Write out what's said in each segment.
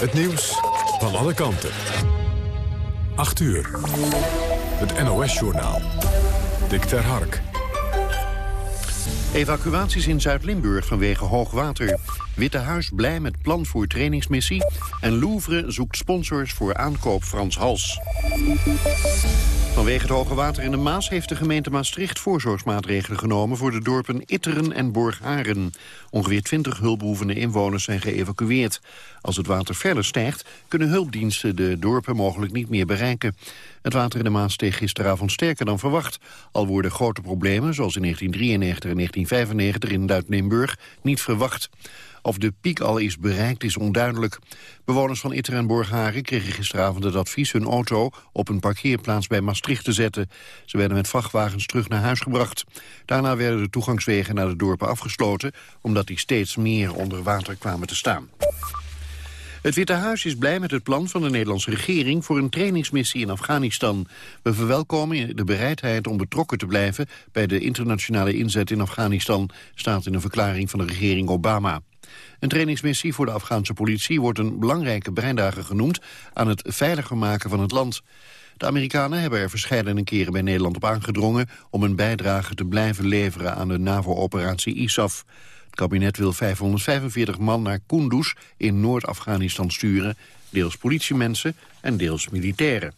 Het nieuws van alle kanten. 8 uur. Het NOS-journaal. Dick ter Hark. Evacuaties in Zuid-Limburg vanwege hoogwater. Witte Huis blij met plan voor trainingsmissie. En Louvre zoekt sponsors voor aankoop Frans Hals. Vanwege het hoge water in de Maas heeft de gemeente Maastricht voorzorgsmaatregelen genomen voor de dorpen Itteren en Borgharen. Ongeveer 20 hulpbehoevende inwoners zijn geëvacueerd. Als het water verder stijgt, kunnen hulpdiensten de dorpen mogelijk niet meer bereiken. Het water in de Maas steeg gisteravond sterker dan verwacht. Al worden grote problemen, zoals in 1993 en 1995 in Duit-Limburg, niet verwacht. Of de piek al is bereikt is onduidelijk. Bewoners van Itter en Borgharen kregen gisteravond het advies hun auto op een parkeerplaats bij Maastricht te zetten. Ze werden met vrachtwagens terug naar huis gebracht. Daarna werden de toegangswegen naar de dorpen afgesloten, omdat die steeds meer onder water kwamen te staan. Het Witte Huis is blij met het plan van de Nederlandse regering voor een trainingsmissie in Afghanistan. We verwelkomen de bereidheid om betrokken te blijven bij de internationale inzet in Afghanistan, staat in een verklaring van de regering Obama. Een trainingsmissie voor de Afghaanse politie wordt een belangrijke bijdrage genoemd aan het veiliger maken van het land. De Amerikanen hebben er verschillende keren bij Nederland op aangedrongen om een bijdrage te blijven leveren aan de NAVO-operatie ISAF. Het kabinet wil 545 man naar Kunduz in Noord-Afghanistan sturen, deels politiemensen en deels militairen.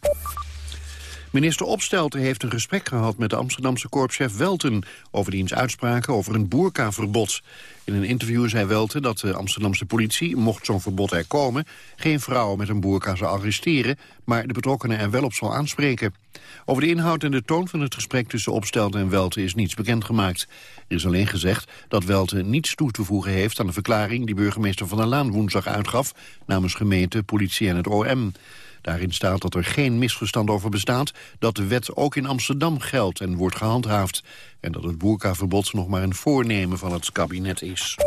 Minister Opstelten heeft een gesprek gehad met de Amsterdamse korpschef Welten... over diens uitspraken over een boerkaverbod. In een interview zei Welten dat de Amsterdamse politie, mocht zo'n verbod er komen... geen vrouwen met een boerka zou arresteren, maar de betrokkenen er wel op zal aanspreken. Over de inhoud en de toon van het gesprek tussen Opstelten en Welten is niets bekendgemaakt. Er is alleen gezegd dat Welten niets toe te voegen heeft aan de verklaring... die burgemeester Van der Laan woensdag uitgaf namens gemeente, politie en het OM. Daarin staat dat er geen misverstand over bestaat... dat de wet ook in Amsterdam geldt en wordt gehandhaafd... en dat het boerkaverbod nog maar een voornemen van het kabinet is.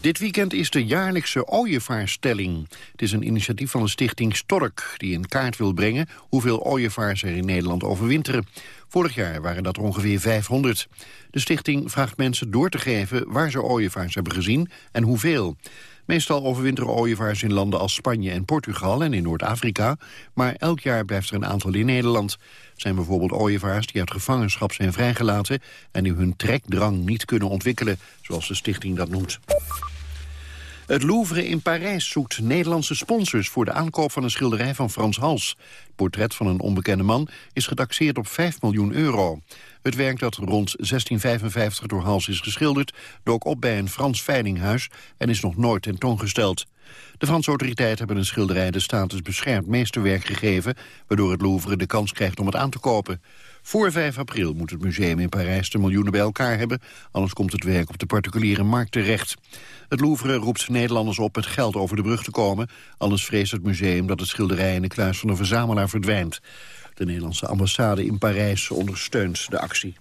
Dit weekend is de jaarlijkse ooievaarsstelling. Het is een initiatief van de stichting Stork... die in kaart wil brengen hoeveel ooievaars er in Nederland overwinteren. Vorig jaar waren dat er ongeveer 500. De stichting vraagt mensen door te geven waar ze ooievaars hebben gezien en hoeveel. Meestal overwinteren ooievaars in landen als Spanje en Portugal en in Noord-Afrika, maar elk jaar blijft er een aantal in Nederland. Zijn bijvoorbeeld ooievaars die uit gevangenschap zijn vrijgelaten en die hun trekdrang niet kunnen ontwikkelen, zoals de stichting dat noemt. Het Louvre in Parijs zoekt Nederlandse sponsors voor de aankoop van een schilderij van Frans Hals. Het portret van een onbekende man is getaxeerd op 5 miljoen euro. Het werk dat rond 1655 door Hals is geschilderd... dook op bij een Frans veilinghuis en is nog nooit tentoongesteld. De Franse autoriteiten hebben een schilderij de status beschermd meesterwerk gegeven... waardoor het Louvre de kans krijgt om het aan te kopen. Voor 5 april moet het museum in Parijs de miljoenen bij elkaar hebben... anders komt het werk op de particuliere markt terecht. Het Louvre roept Nederlanders op met geld over de brug te komen... anders vreest het museum dat het schilderij in de kluis van een verzamelaar verdwijnt. De Nederlandse ambassade in Parijs ondersteunt de actie.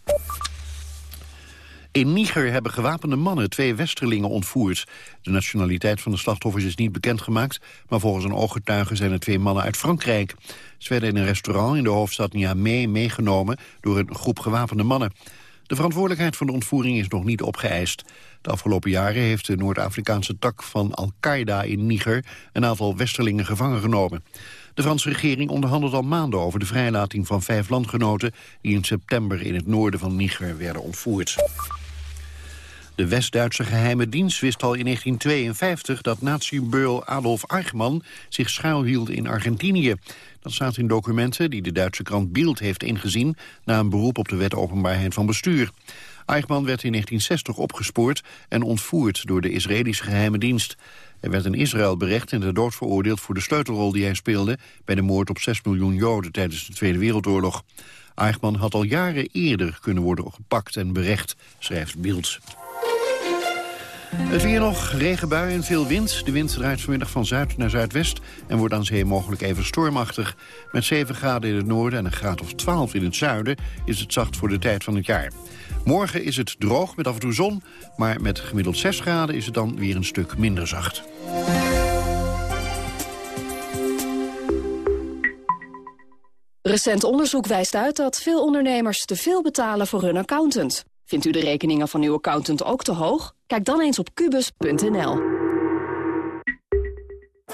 In Niger hebben gewapende mannen twee westerlingen ontvoerd. De nationaliteit van de slachtoffers is niet bekendgemaakt... maar volgens een ooggetuige zijn het twee mannen uit Frankrijk. Ze werden in een restaurant in de hoofdstad Niamey meegenomen... door een groep gewapende mannen. De verantwoordelijkheid van de ontvoering is nog niet opgeëist. De afgelopen jaren heeft de Noord-Afrikaanse tak van Al-Qaeda in Niger... een aantal westerlingen gevangen genomen. De Franse regering onderhandelt al maanden over de vrijlating van vijf landgenoten... die in september in het noorden van Niger werden ontvoerd. De West-Duitse geheime dienst wist al in 1952 dat nazi-beul Adolf Eichmann zich schuilhield in Argentinië. Dat staat in documenten die de Duitse krant Bild heeft ingezien na een beroep op de wet openbaarheid van bestuur. Eichmann werd in 1960 opgespoord en ontvoerd door de Israëlische geheime dienst. Hij werd in Israël berecht en de dood veroordeeld voor de sleutelrol die hij speelde bij de moord op 6 miljoen Joden tijdens de Tweede Wereldoorlog. Eichmann had al jaren eerder kunnen worden gepakt en berecht, schrijft Bild. Het weer nog, regenbuien en veel wind. De wind draait vanmiddag van zuid naar zuidwest... en wordt aan zee mogelijk even stormachtig. Met 7 graden in het noorden en een graad of 12 in het zuiden... is het zacht voor de tijd van het jaar. Morgen is het droog met af en toe zon... maar met gemiddeld 6 graden is het dan weer een stuk minder zacht. Recent onderzoek wijst uit dat veel ondernemers te veel betalen voor hun accountant. Vindt u de rekeningen van uw accountant ook te hoog? Kijk dan eens op kubus.nl.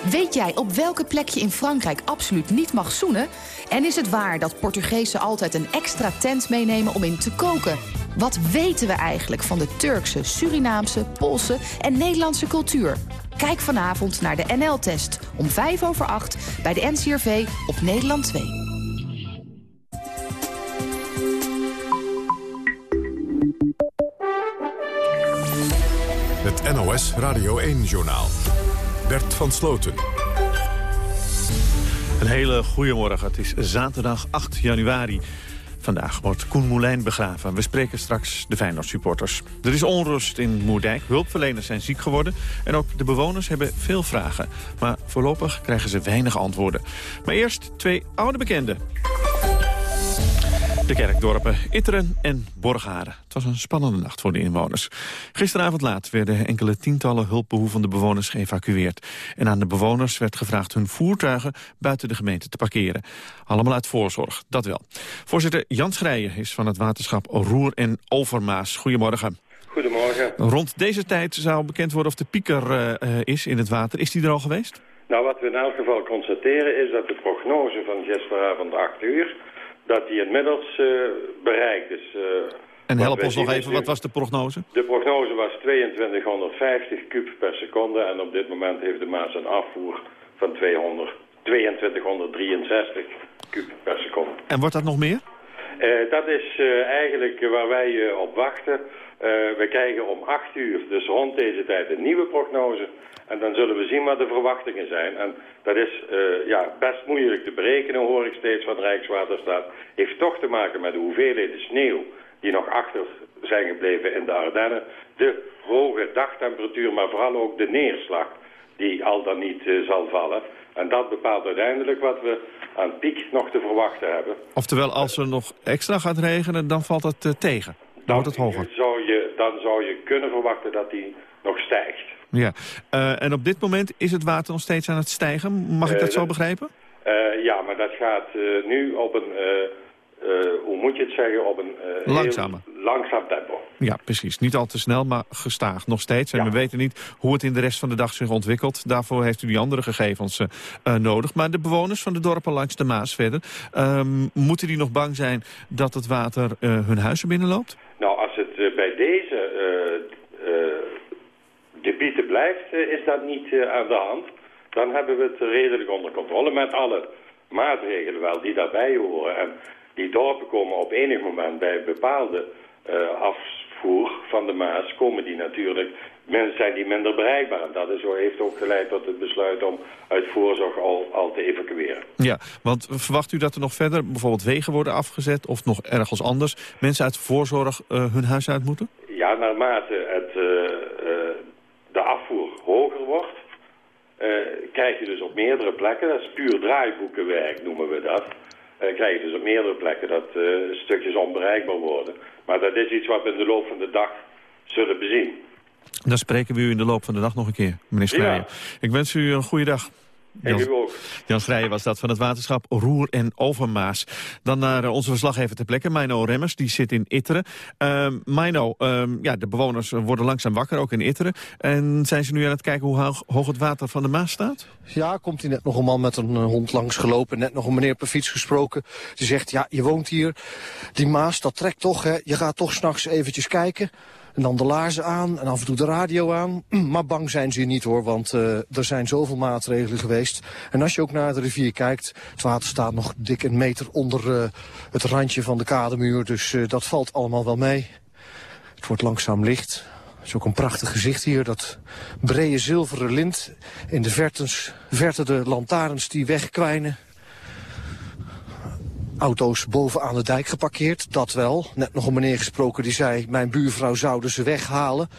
Weet jij op welke plek je in Frankrijk absoluut niet mag zoenen? En is het waar dat Portugezen altijd een extra tent meenemen om in te koken? Wat weten we eigenlijk van de Turkse, Surinaamse, Poolse en Nederlandse cultuur? Kijk vanavond naar de NL-test om 5 over 8 bij de NCRV op Nederland 2. Het NOS Radio 1-journaal. Bert van Sloten. Een hele goede morgen. Het is zaterdag 8 januari. Vandaag wordt Koen Moulijn begraven. We spreken straks de Feyenoord-supporters. Er is onrust in Moerdijk. Hulpverleners zijn ziek geworden. En ook de bewoners hebben veel vragen. Maar voorlopig krijgen ze weinig antwoorden. Maar eerst twee oude bekenden. De kerkdorpen Itteren en Borgharen. Het was een spannende nacht voor de inwoners. Gisteravond laat werden enkele tientallen hulpbehoevende bewoners geëvacueerd. En aan de bewoners werd gevraagd hun voertuigen buiten de gemeente te parkeren. Allemaal uit voorzorg, dat wel. Voorzitter Jan Schrijen is van het waterschap Roer en Overmaas. Goedemorgen. Goedemorgen. Rond deze tijd zou bekend worden of de pieker uh, is in het water. Is die er al geweest? Nou, wat we in elk geval constateren is dat de prognose van gisteravond 8 uur dat die inmiddels uh, bereikt is. Uh, en help ons nog even, wat was de prognose? De prognose was 2250 kub per seconde en op dit moment heeft de Maas een afvoer van 200, 2263 kub per seconde. En wordt dat nog meer? Uh, dat is eigenlijk waar wij op wachten. we krijgen om 8 uur, dus rond deze tijd, een nieuwe prognose. En dan zullen we zien wat de verwachtingen zijn. En dat is uh, ja, best moeilijk te berekenen, hoor ik steeds van Rijkswaterstaat. Heeft toch te maken met de hoeveelheden sneeuw die nog achter zijn gebleven in de Ardennen. De hoge dagtemperatuur, maar vooral ook de neerslag die al dan niet uh, zal vallen. En dat bepaalt uiteindelijk wat we aan piek nog te verwachten hebben. Oftewel, als er nog extra gaat regenen, dan valt het uh, tegen. Dan, dan wordt het hoger. Zou je, dan zou je kunnen verwachten dat die nog stijgt. Ja, uh, en op dit moment is het water nog steeds aan het stijgen. Mag ik dat zo begrijpen? Uh, ja, maar dat gaat nu op een, hoe moet je het zeggen, op een Langzame. langzaam tempo. Ja, precies. Niet al te snel, maar gestaag nog steeds. En ja. we weten niet hoe het in de rest van de dag zich ontwikkelt. Daarvoor heeft u die andere gegevens nodig. Maar de bewoners van de dorpen langs de Maas verder... Um, moeten die nog bang zijn dat het water hun huizen binnenloopt? Nou, als het bij deze gebieden blijft, is dat niet aan de hand. Dan hebben we het redelijk onder controle met alle maatregelen wel die daarbij horen. En die dorpen komen op enig moment bij bepaalde uh, afvoer van de Maas, komen die natuurlijk, zijn die minder bereikbaar. En dat is, heeft ook geleid tot het besluit om uit voorzorg al, al te evacueren. Ja, want verwacht u dat er nog verder bijvoorbeeld wegen worden afgezet of nog ergens anders mensen uit voorzorg uh, hun huis uit moeten? Ja, naarmate het... Uh, de afvoer hoger wordt, uh, krijg je dus op meerdere plekken, dat is puur draaiboekenwerk noemen we dat, uh, krijg je dus op meerdere plekken dat uh, stukjes onbereikbaar worden. Maar dat is iets wat we in de loop van de dag zullen bezien. Dan spreken we u in de loop van de dag nog een keer, meneer Schreier. Ja. Ik wens u een goede dag. Jan, en u ook. Jan Schreijer was dat van het waterschap Roer en Overmaas. Dan naar uh, onze verslaggever ter plekke, Mino Remmers. Die zit in Itteren. Uh, Mino, uh, ja, de bewoners worden langzaam wakker, ook in Itteren. En zijn ze nu aan het kijken hoe hoog, hoog het water van de Maas staat? Ja, komt hij net nog een man met een hond langs gelopen. Net nog een meneer per fiets gesproken. Die zegt, ja, je woont hier. Die Maas, dat trekt toch, hè. Je gaat toch s'nachts eventjes kijken. En dan de laarzen aan en af en toe de radio aan. Maar bang zijn ze niet hoor, want uh, er zijn zoveel maatregelen geweest. En als je ook naar de rivier kijkt, het water staat nog dik een meter onder uh, het randje van de kademuur. Dus uh, dat valt allemaal wel mee. Het wordt langzaam licht. Het is ook een prachtig gezicht hier, dat brede zilveren lint. In de vertens, verte de lantaarns die wegkwijnen auto's bovenaan de dijk geparkeerd, dat wel. Net nog een meneer gesproken die zei, mijn buurvrouw zouden ze weghalen.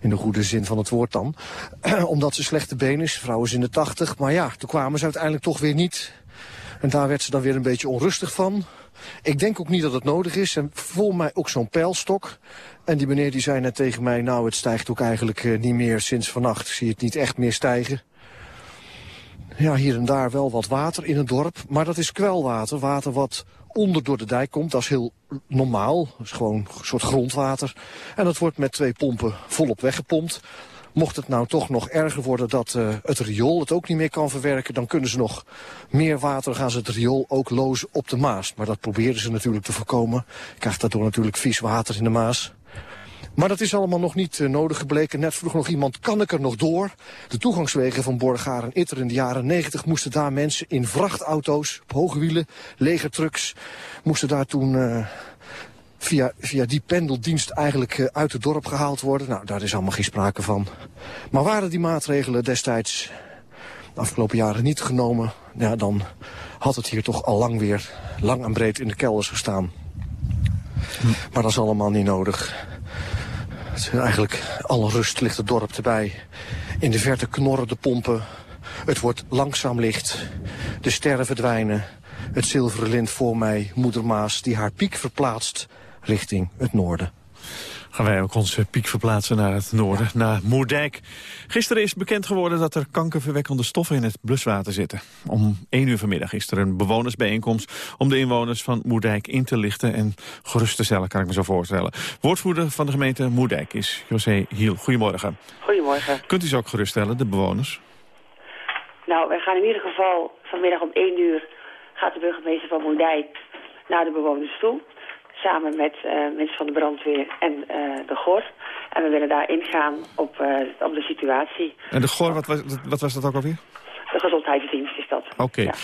In de goede zin van het woord dan. Omdat ze slechte been is, vrouw is in de tachtig. Maar ja, toen kwamen ze uiteindelijk toch weer niet. En daar werd ze dan weer een beetje onrustig van. Ik denk ook niet dat het nodig is. En voor mij ook zo'n pijlstok. En die meneer die zei net tegen mij, nou het stijgt ook eigenlijk uh, niet meer sinds vannacht. Ik zie het niet echt meer stijgen. Ja, hier en daar wel wat water in het dorp. Maar dat is kwelwater. Water wat onder door de dijk komt. Dat is heel normaal. Dat is gewoon een soort grondwater. En dat wordt met twee pompen volop weggepompt. Mocht het nou toch nog erger worden dat uh, het riool het ook niet meer kan verwerken... dan kunnen ze nog meer water, gaan ze het riool ook lozen op de Maas. Maar dat proberen ze natuurlijk te voorkomen. Krijgt daardoor natuurlijk vies water in de Maas. Maar dat is allemaal nog niet uh, nodig gebleken. Net vroeg nog iemand, kan ik er nog door? De toegangswegen van Borgaar en Itter in de jaren 90 moesten daar mensen in vrachtauto's, op hoge wielen, legertrucks, moesten daar toen uh, via, via die pendeldienst eigenlijk uh, uit het dorp gehaald worden. Nou, daar is allemaal geen sprake van. Maar waren die maatregelen destijds de afgelopen jaren niet genomen... Ja, dan had het hier toch al lang weer lang en breed in de kelders gestaan. Maar dat is allemaal niet nodig. Eigenlijk alle rust ligt het dorp erbij. In de verte knorren de pompen. Het wordt langzaam licht. De sterren verdwijnen. Het zilveren lint voor mij, moeder Maas, die haar piek verplaatst richting het noorden. Gaan wij ook onze piek verplaatsen naar het noorden, naar Moerdijk. Gisteren is bekend geworden dat er kankerverwekkende stoffen in het bluswater zitten. Om 1 uur vanmiddag is er een bewonersbijeenkomst om de inwoners van Moerdijk in te lichten en gerust te stellen, kan ik me zo voorstellen. Woordvoerder van de gemeente Moerdijk is José Hiel. Goedemorgen. Goedemorgen. Kunt u ze ook geruststellen, de bewoners? Nou, wij gaan in ieder geval vanmiddag om 1 uur gaat de burgemeester van Moerdijk naar de bewoners toe samen met uh, mensen van de brandweer en uh, de GOR. En we willen daar ingaan op, op de situatie. En de GOR, wat was, wat was dat ook alweer? De gezondheidsdienst is dat. Oké. Okay. Ja.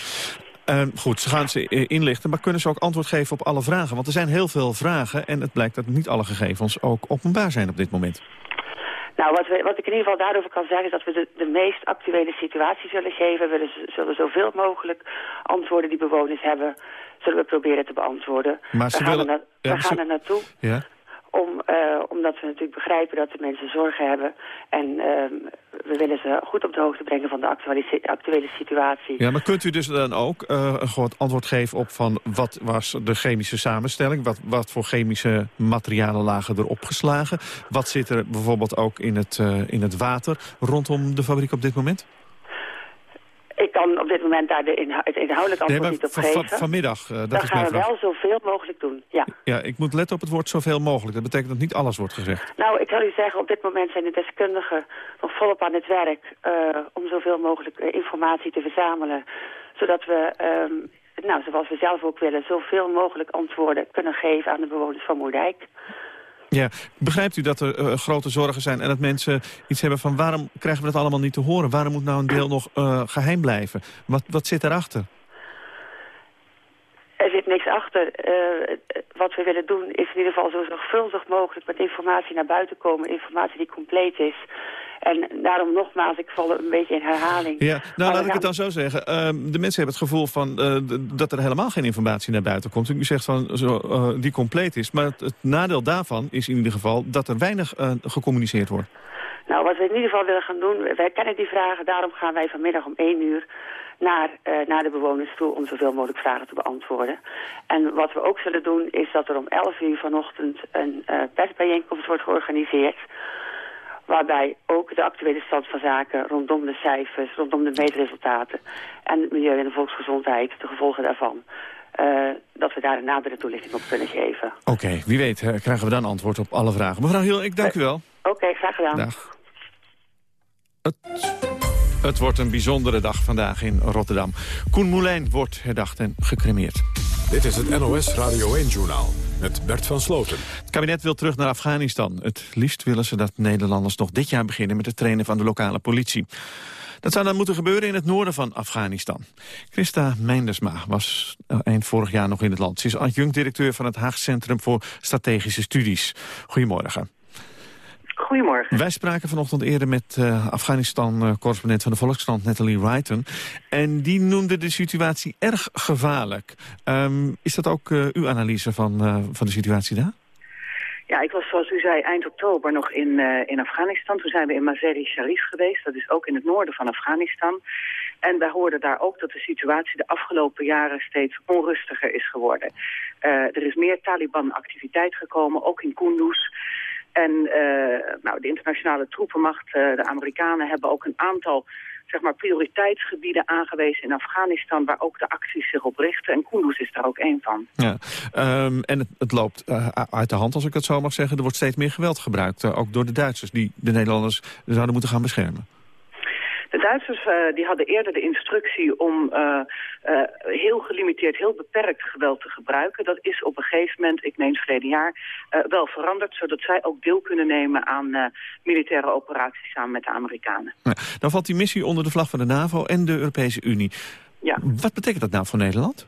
Uh, goed, ze gaan ze inlichten, maar kunnen ze ook antwoord geven op alle vragen? Want er zijn heel veel vragen en het blijkt dat niet alle gegevens ook openbaar zijn op dit moment. Nou, wat, we, wat ik in ieder geval daarover kan zeggen is dat we de, de meest actuele situatie zullen geven. We willen, zullen zoveel mogelijk antwoorden die bewoners hebben zullen we proberen te beantwoorden. Maar ze we gaan, willen... er, gaan er naartoe. Ja. Om, uh, omdat we natuurlijk begrijpen dat de mensen zorgen hebben. En uh, we willen ze goed op de hoogte brengen van de actuele situatie. Ja, maar kunt u dus dan ook uh, een goed antwoord geven op van wat was de chemische samenstelling? Wat, wat voor chemische materialen lagen er opgeslagen? Wat zit er bijvoorbeeld ook in het, in het water rondom de fabriek op dit moment? Ik kan op dit moment daar de inho het inhoudelijk antwoord nee, niet op geven. vanmiddag, uh, dat Dan is gaan mijn we vraag. wel zoveel mogelijk doen, ja. Ja, ik moet letten op het woord zoveel mogelijk. Dat betekent dat niet alles wordt gezegd. Nou, ik zal u zeggen, op dit moment zijn de deskundigen nog volop aan het werk... Uh, om zoveel mogelijk uh, informatie te verzamelen. Zodat we, um, nou, zoals we zelf ook willen... zoveel mogelijk antwoorden kunnen geven aan de bewoners van Moerdijk. Ja, begrijpt u dat er uh, grote zorgen zijn en dat mensen iets hebben van... waarom krijgen we dat allemaal niet te horen? Waarom moet nou een deel nog uh, geheim blijven? Wat, wat zit erachter? Er zit niks achter. Uh, wat we willen doen is in ieder geval zo zorgvuldig mogelijk met informatie naar buiten komen. Informatie die compleet is. En daarom nogmaals, ik val een beetje in herhaling. Ja, nou maar laat ik het dan zo zeggen. Uh, de mensen hebben het gevoel van, uh, dat er helemaal geen informatie naar buiten komt. U zegt van, zo, uh, die compleet is. Maar het, het, nadeel daarvan is in ieder geval dat er weinig gecommuniceerd wordt. Nou, wat we in ieder geval willen gaan doen, wij kennen die vragen. Daarom gaan wij vanmiddag om 1 uur naar, naar de bewoners toe om zoveel mogelijk vragen te beantwoorden. En wat we ook zullen doen is dat er om 11 uur vanochtend een persbijeenkomst wordt georganiseerd waarbij ook de actuele stand van zaken rondom de cijfers, rondom de meetresultaten en het milieu en de volksgezondheid, de gevolgen daarvan, uh, dat we daar een nadere toelichting op kunnen geven. Oké, okay, wie weet uh, krijgen we dan antwoord op alle vragen. Mevrouw Hiel, ik dank u wel. Oké, okay, graag gedaan. Dag. Het, het wordt een bijzondere dag vandaag in Rotterdam. Koen Moulijn wordt herdacht en gecremeerd. Dit is het NOS Radio 1-journaal met Bert van Sloten. Het kabinet wil terug naar Afghanistan. Het liefst willen ze dat Nederlanders nog dit jaar beginnen... met het trainen van de lokale politie. Dat zou dan moeten gebeuren in het noorden van Afghanistan. Christa Meindersma was eind vorig jaar nog in het land. Ze is adjunct-directeur van het Haag Centrum voor Strategische Studies. Goedemorgen. Goedemorgen. Wij spraken vanochtend eerder met uh, Afghanistan-correspondent van de Volkskrant, Natalie Wrighton. En die noemde de situatie erg gevaarlijk. Um, is dat ook uh, uw analyse van, uh, van de situatie daar? Ja, ik was zoals u zei eind oktober nog in, uh, in Afghanistan. Toen zijn we in Mazar-i Sharif geweest. Dat is ook in het noorden van Afghanistan. En wij hoorden daar ook dat de situatie de afgelopen jaren steeds onrustiger is geworden. Uh, er is meer Taliban-activiteit gekomen, ook in Kunduz. En uh, nou, de internationale troepenmacht, uh, de Amerikanen, hebben ook een aantal zeg maar, prioriteitsgebieden aangewezen in Afghanistan... waar ook de acties zich op richten. En Kunduz is daar ook één van. Ja. Ehm, en het, het loopt uh, uit de hand, als ik het zo mag zeggen. Er wordt steeds meer geweld gebruikt, ook door de Duitsers... die de Nederlanders zouden moeten gaan beschermen. De Duitsers uh, die hadden eerder de instructie om uh, uh, heel gelimiteerd, heel beperkt geweld te gebruiken. Dat is op een gegeven moment, ik meen verleden jaar, wel veranderd... zodat zij ook deel kunnen nemen aan militaire operaties samen met de Amerikanen. Ja, dan valt die missie onder de vlag van de NAVO en de Europese Unie. Ja. Wat betekent dat nou voor Nederland?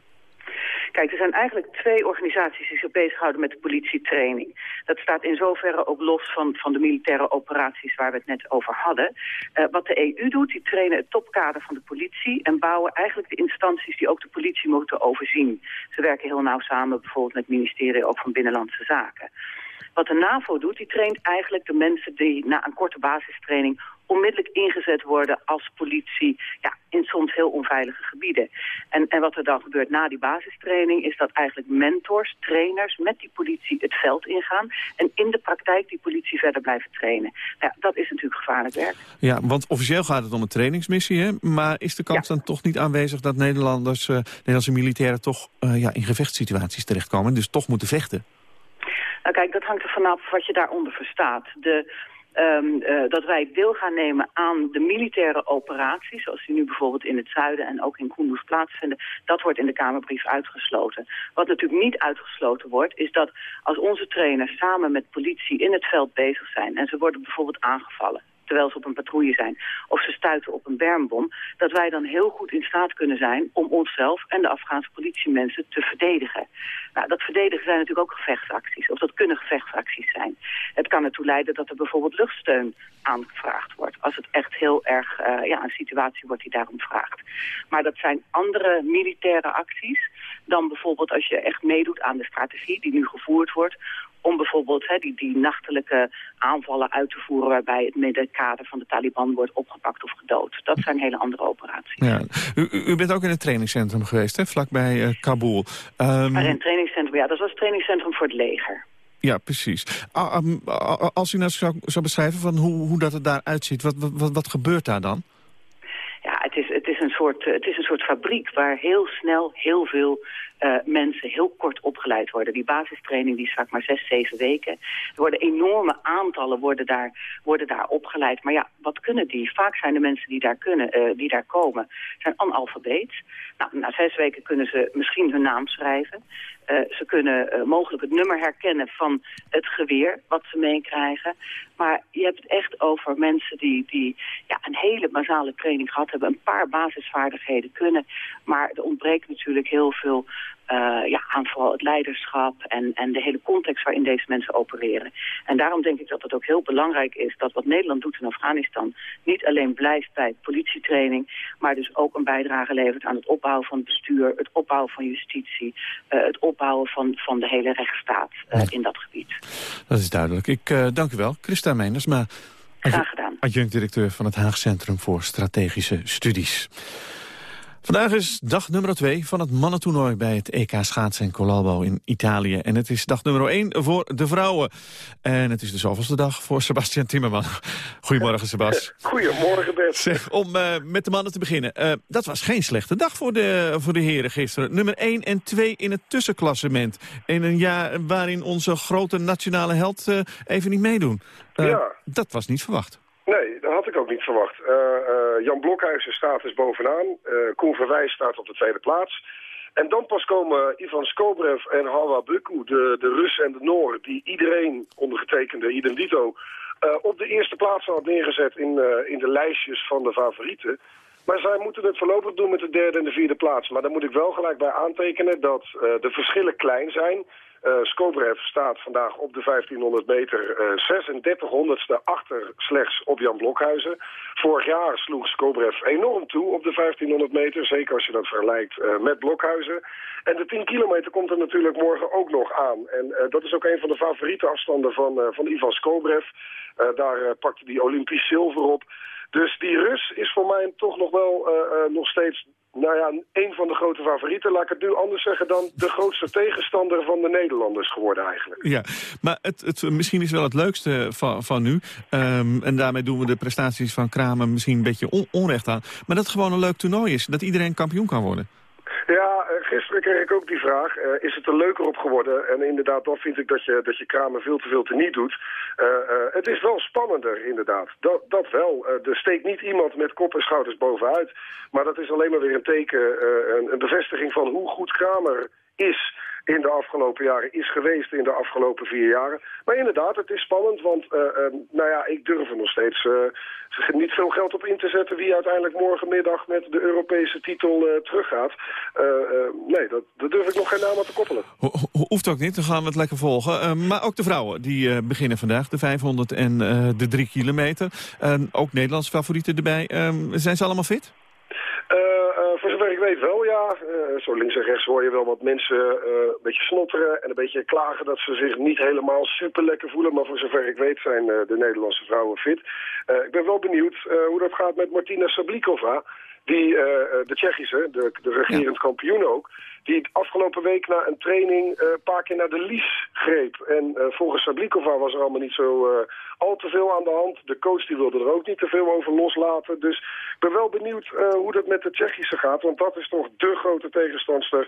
Kijk, er zijn eigenlijk twee organisaties die zich bezighouden met de politietraining. Dat staat in zoverre ook los van, van de militaire operaties waar we het net over hadden. Uh, wat de EU doet, die trainen het topkader van de politie... en bouwen eigenlijk de instanties die ook de politie moeten overzien. Ze werken heel nauw samen, bijvoorbeeld met het ministerie ook van Binnenlandse Zaken. Wat de NAVO doet, die traint eigenlijk de mensen die na een korte basistraining onmiddellijk ingezet worden als politie ja, in soms heel onveilige gebieden. En, en wat er dan gebeurt na die basistraining is dat eigenlijk mentors, trainers met die politie het veld ingaan en in de praktijk die politie verder blijven trainen. Ja, dat is natuurlijk gevaarlijk werk. Ja, want officieel gaat het om een trainingsmissie, hè? maar is de kans ja. dan toch niet aanwezig dat Nederlanders, uh, Nederlandse militairen toch uh, ja, in gevechtssituaties terechtkomen en dus toch moeten vechten? Nou kijk, dat hangt er vanaf wat je daaronder verstaat. De, um, uh, dat wij deel gaan nemen aan de militaire operaties... zoals die nu bijvoorbeeld in het zuiden en ook in Kunduz plaatsvinden... dat wordt in de Kamerbrief uitgesloten. Wat natuurlijk niet uitgesloten wordt, is dat als onze trainers samen met politie in het veld bezig zijn... en ze worden bijvoorbeeld aangevallen terwijl ze op een patrouille zijn, of ze stuiten op een bermbom, dat wij dan heel goed in staat kunnen zijn om onszelf en de Afghaanse politiemensen te verdedigen. Nou, dat verdedigen zijn natuurlijk ook gevechtsacties, of dat kunnen gevechtsacties zijn. Het kan ertoe leiden dat er bijvoorbeeld luchtsteun aangevraagd wordt, als het echt heel erg uh, ja, een situatie wordt die daarom vraagt. Maar dat zijn andere militaire acties dan bijvoorbeeld als je echt meedoet aan de strategie die nu gevoerd wordt om bijvoorbeeld hè, die, die nachtelijke aanvallen uit te voeren... waarbij het middenkader van de Taliban wordt opgepakt of gedood. Dat zijn hele andere operaties. Ja. U, u bent ook in het trainingscentrum geweest, hè, vlakbij uh, Kabul. Um... Ah, in het trainingscentrum, ja, dat was het trainingscentrum voor het leger. Ja, precies. Als u nou zou, zou beschrijven van hoe, hoe dat het daar uitziet, wat, wat, wat gebeurt daar dan? Ja, het is, het, is een soort, het is een soort fabriek waar heel snel heel veel uh, mensen heel kort opgeleid worden. Die basistraining die is vaak maar zes, zeven weken. Er worden enorme aantallen worden daar, worden daar opgeleid. Maar ja, wat kunnen die? Vaak zijn de mensen die daar, kunnen, uh, die daar komen, zijn analfabeet. Nou, na zes weken kunnen ze misschien hun naam schrijven. Uh, ze kunnen mogelijk het nummer herkennen van het geweer wat ze meekrijgen. Maar je hebt het echt over mensen die, die ja, een hele basale training gehad hebben. Een paar basisvaardigheden kunnen. Maar er ontbreekt natuurlijk heel veel uh, ja, aan vooral het leiderschap en, en de hele context waarin deze mensen opereren. En daarom denk ik dat het ook heel belangrijk is dat wat Nederland doet in Afghanistan niet alleen blijft bij politietraining, maar dus ook een bijdrage levert aan het opbouwen van het bestuur, het opbouwen van justitie, uh, het opbouwen van, van de hele rechtsstaat uh, in dat gebied. Dat is duidelijk. Ik dank u wel. Christa Meenders, maar Graag gedaan. adjunct-directeur van het Haag Centrum voor Strategische Studies. Vandaag is dag nummer 2 van het mannentoernooi bij het EK schaatsen en Colalbo in Italië. En het is dag nummer 1 voor de vrouwen. En het is de zoveelste dag voor Sebastian Timmerman. Goedemorgen, Sebas. Goedemorgen, Bert. Zeg, om uh, met de mannen te beginnen. Uh, dat was geen slechte dag voor de, voor de heren gisteren. Nummer 1 en 2 in het tussenklassement. In een jaar waarin onze grote nationale held uh, even niet meedoen. ja. Dat was niet verwacht. Nee, dat had ik ook niet verwacht. Uh, uh, Jan Blokhuizen staat dus bovenaan. Uh, Koen Verwijs staat op de tweede plaats. En dan pas komen Ivan Skobrev en Halwa Buku, de, de Rus en de Noor... die iedereen ondergetekende, idem dito, op de eerste plaats had neergezet in, in de lijstjes van de favorieten. Maar zij moeten het voorlopig doen met de derde en de vierde plaats. Maar daar moet ik wel gelijk bij aantekenen dat de verschillen klein zijn... Uh, Skobrev staat vandaag op de 1500 meter uh, 36 honderdste achter slechts op Jan Blokhuizen. Vorig jaar sloeg Skobrev enorm toe op de 1500 meter, zeker als je dat vergelijkt uh, met Blokhuizen. En de 10 kilometer komt er natuurlijk morgen ook nog aan. En dat is ook een van de favoriete afstanden van, van Ivan Skobrev. daar pakte hij Olympisch zilver op. Dus die Rus is voor mij toch nog wel nog steeds nou ja, een van de grote favorieten, laat ik het nu anders zeggen, dan de grootste tegenstander van de Nederlanders geworden eigenlijk. Ja, maar het, het, misschien is wel het leukste van, van nu, ehm, en daarmee doen we de prestaties van Kramer misschien een beetje onrecht aan, maar dat het gewoon een leuk toernooi is, dat iedereen kampioen kan worden. Eh, gisteren kreeg ik ook die vraag. Uh, is het er leuker op geworden? En inderdaad, dan vind ik dat je, dat je Kramer veel te veel te niet doet. Uh, het is wel spannender, inderdaad. Dat, dat wel. er steekt niet iemand met kop en schouders bovenuit. Maar dat is alleen maar weer een teken, een, een bevestiging van hoe goed Kramer is in de afgelopen jaren is geweest in de afgelopen vier jaren. Maar inderdaad, het is spannend, want uh, uh, nou ja, ik durf er nog steeds uh, niet veel geld op in te zetten wie uiteindelijk morgenmiddag met de Europese titel teruggaat. nee, dat, dat durf ik nog geen naam aan te koppelen. Ho hoeft ook niet, dan gaan we het lekker volgen. maar ook de vrouwen, die beginnen vandaag, de 500 en de 3 kilometer. ook Nederlandse favorieten erbij. zijn ze allemaal fit? Wel, ja. Uh, zo links en rechts hoor je wel wat mensen uh, een beetje snotteren en een beetje klagen dat ze zich niet helemaal super lekker voelen. Maar voor zover ik weet zijn uh, de Nederlandse vrouwen fit. ik ben wel benieuwd hoe dat gaat met Martina Sablikova. Die, de Tsjechische, de, de regerend ja. kampioen ook, die afgelopen week na een training een paar keer naar de lies greep. En volgens Sablikova was er allemaal niet zo al te veel aan de hand. De coach die wilde er ook niet te veel over loslaten. Dus ik ben wel benieuwd hoe dat met de Tsjechische gaat. Want dat is toch de grote tegenstandster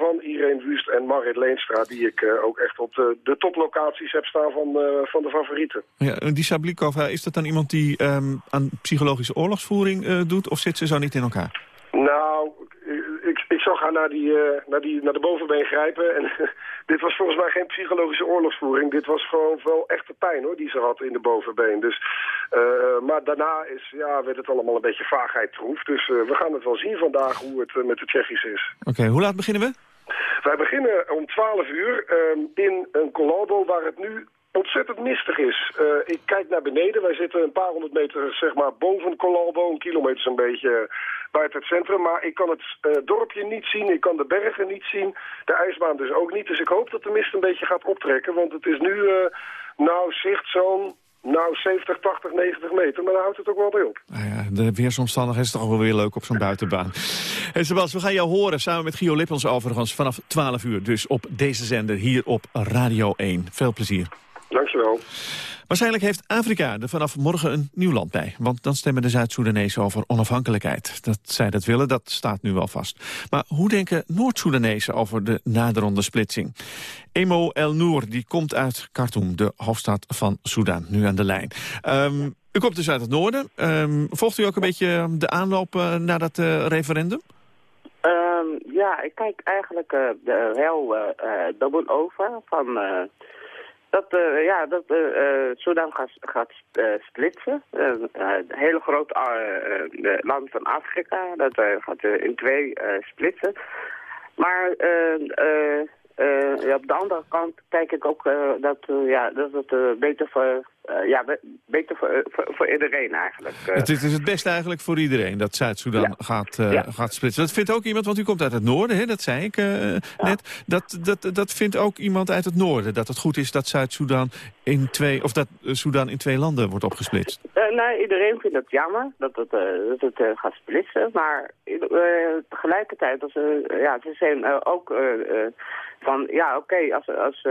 van Irene Wust en Marit Leenstra... die ik ook echt op de, de toplocaties heb staan van, van de favorieten. Ja, die Sablikova, is dat dan iemand die um, aan psychologische oorlogsvoering doet... of zit ze zo niet in elkaar? Nou, naar, die, uh, naar, die, naar de bovenbeen grijpen. En dit was volgens mij geen psychologische oorlogsvoering. Dit was gewoon wel echte pijn hoor, die ze had in de bovenbeen. Dus, uh, maar daarna is, ja, werd het allemaal een beetje vaagheid troef. Dus uh, we gaan het wel zien vandaag hoe het met de Tsjechisch is. Oké, okay, hoe laat beginnen we? Wij beginnen om 12 uur in een Colombo waar het nu ontzettend mistig is. Uh, ik kijk naar beneden. Wij zitten een paar honderd meter zeg maar, boven Colalbo. Een kilometer zo'n beetje buiten het centrum. Maar ik kan het uh, dorpje niet zien. Ik kan de bergen niet zien. De ijsbaan dus ook niet. Dus ik hoop dat de mist een beetje gaat optrekken. Want het is nu nou zicht zo'n nou, 70, 80, 90 meter, maar daar houdt het ook wel bij op. Nou ja, de weersomstandigheden is toch wel weer leuk op zo'n buitenbaan. En Sebas, we gaan jou horen samen met Gio Lippens overigens vanaf 12 uur. Dus op deze zender hier op Radio 1. Veel plezier. Dankjewel. Waarschijnlijk heeft Afrika er vanaf morgen een nieuw land bij. Want dan stemmen de Zuid-Soedanezen over onafhankelijkheid. Dat zij dat willen, dat staat nu wel vast. Maar hoe denken Noord-Soedanezen over de naderende splitsing? Emo El Noor, die komt uit Khartoum, de hoofdstad van Soedan, nu aan de lijn. Um, u komt dus uit het noorden. Um, volgt u ook een beetje de aanloop uh, naar dat uh, referendum? Um, ja, ik kijk eigenlijk uh, de, heel dubbel over van dat, uh, ja, dat uh, Sudan gaat, gaat splitsen. een hele groot land van Afrika. Dat gaat in twee splitsen. Maar op de andere kant kijk ik ook dat, ja, dat het beter voor uh, ja, beter voor, voor, voor, iedereen eigenlijk. Uh, het, is, het, beste eigenlijk voor iedereen dat Zuid-Soedan ja. gaat, ja. gaat splitsen. Dat vindt ook iemand, want u komt uit het noorden, hè, dat zei ik ja. net. Dat, dat, dat vindt ook iemand uit het noorden, dat het goed is dat Zuid-Soedan in twee, of dat Soedan in twee landen wordt opgesplitst. nee, iedereen vindt het jammer dat het, dat het gaat splitsen, maar tegelijkertijd, als, ja, ze zijn ook van, ja oké, okay, als, als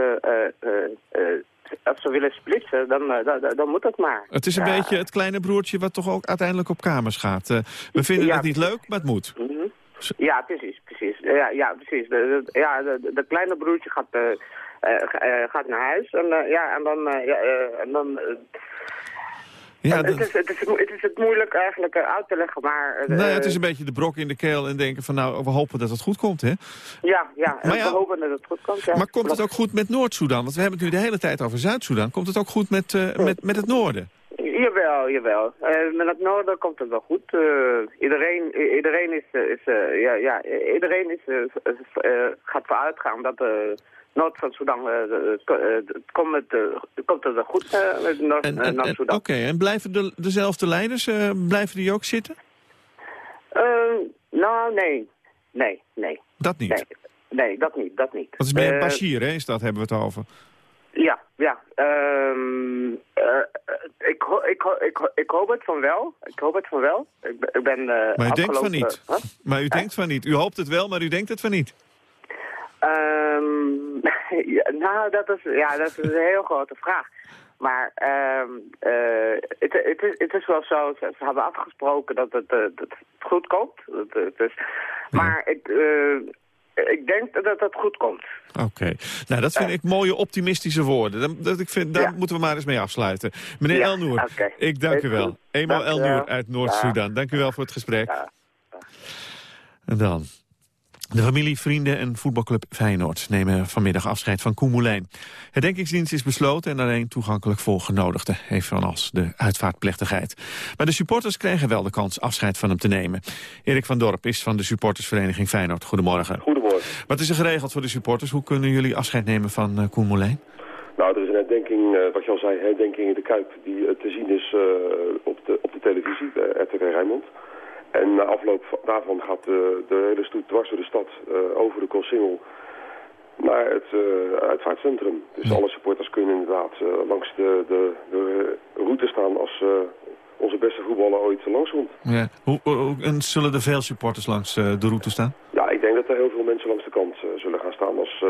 als ze willen splitsen, dan, eh, dan, dan, moet het maar. Het is een ja. beetje het kleine broertje wat toch ook uiteindelijk op kamers gaat. Uh, we vinden ja, het niet leuk, maar het moet. Mm -hmm. Ja, precies, precies. Ja, ja precies. De, de ja, de, de, kleine broertje gaat, uh, gaat naar huis en, ja, en dan... ja, en dan ja, het, is, het, is, het is het moeilijk eigenlijk uh, uit te leggen, maar... Uh, nou ja, het is een beetje de brok in de keel en denken van nou, we hopen dat het goed komt, hè? Ja, ja, maar ja we hopen dat het goed komt, ja. Maar komt het ook goed met Noord-Soedan? Want we hebben het nu de hele tijd over Zuid-Soedan. Komt het ook goed met, uh, met, met het noorden? Jawel, jawel. Uh, met het noorden komt het wel goed. Iedereen, iedereen is, is ja, ja, iedereen is, gaat vooruitgaan dat Noord van Sudan komt, het, komt het goed met Noord-Soedan. Oké, okay, en blijven de, dezelfde leiders, uh, blijven die ook zitten? Uh, nou, nee. Nee, nee. Dat niet? Nee, nee, dat niet, dat niet. Dat is meer uh, Bashir, hè, is dat, hebben we het over? Ja, ja. Ehm, eh, ik, ik, ik, ik hoop het van wel. Ik hoop het van wel. Ik ben... Eh, Maar u denkt van niet. Huh? Maar u denkt van niet. U hoopt het wel, maar u denkt het van niet. Ehm, ja, nou, dat is, ja, dat is een heel grote vraag. Maar ehm, eh, het, het, is, het is wel zo, ze, ze hebben afgesproken dat het, eh, dat het goed komt. Dat, het is, maar ik, eh, ik denk dat het goed komt. Oké. Nou, dat vind ik mooie optimistische woorden. Dan, dat ik vind, daar moeten we maar eens mee afsluiten. Meneer Ja, El Noor, oké. ik dank u wel. goed. Eenmaal Dank El u wel. Noor uit Noord-Sudan. Dank u wel voor het gesprek. En dan... De familie, vrienden en voetbalclub Feyenoord nemen vanmiddag afscheid van Koen Moulijn. Herdenkingsdienst is besloten en alleen toegankelijk voor genodigden, evenals de uitvaartplechtigheid. Maar de supporters kregen wel de kans afscheid van hem te nemen. Erik van Dorp is van de supportersvereniging Feyenoord. Goedemorgen. Goedemorgen. Wat is er geregeld voor de supporters? Hoe kunnen jullie afscheid nemen van uh, Koen Moulijn? Nou, er is een herdenking, uh, wat je al zei, herdenking in de Kuip, die uh, te zien is uh, op, de, op de televisie, de RTV Rijnmond. En na afloop daarvan gaat de, de hele stoet dwars door de stad uh, over de Koolsingel naar het uh, uitvaartcentrum. Dus alle supporters kunnen inderdaad langs de, de, de, route staan als onze beste voetballer ooit langs komt. Ja. Hoe, hoe, en zullen er veel supporters langs de route staan? Ja, ik denk dat er heel veel mensen langs de kant zullen gaan staan als,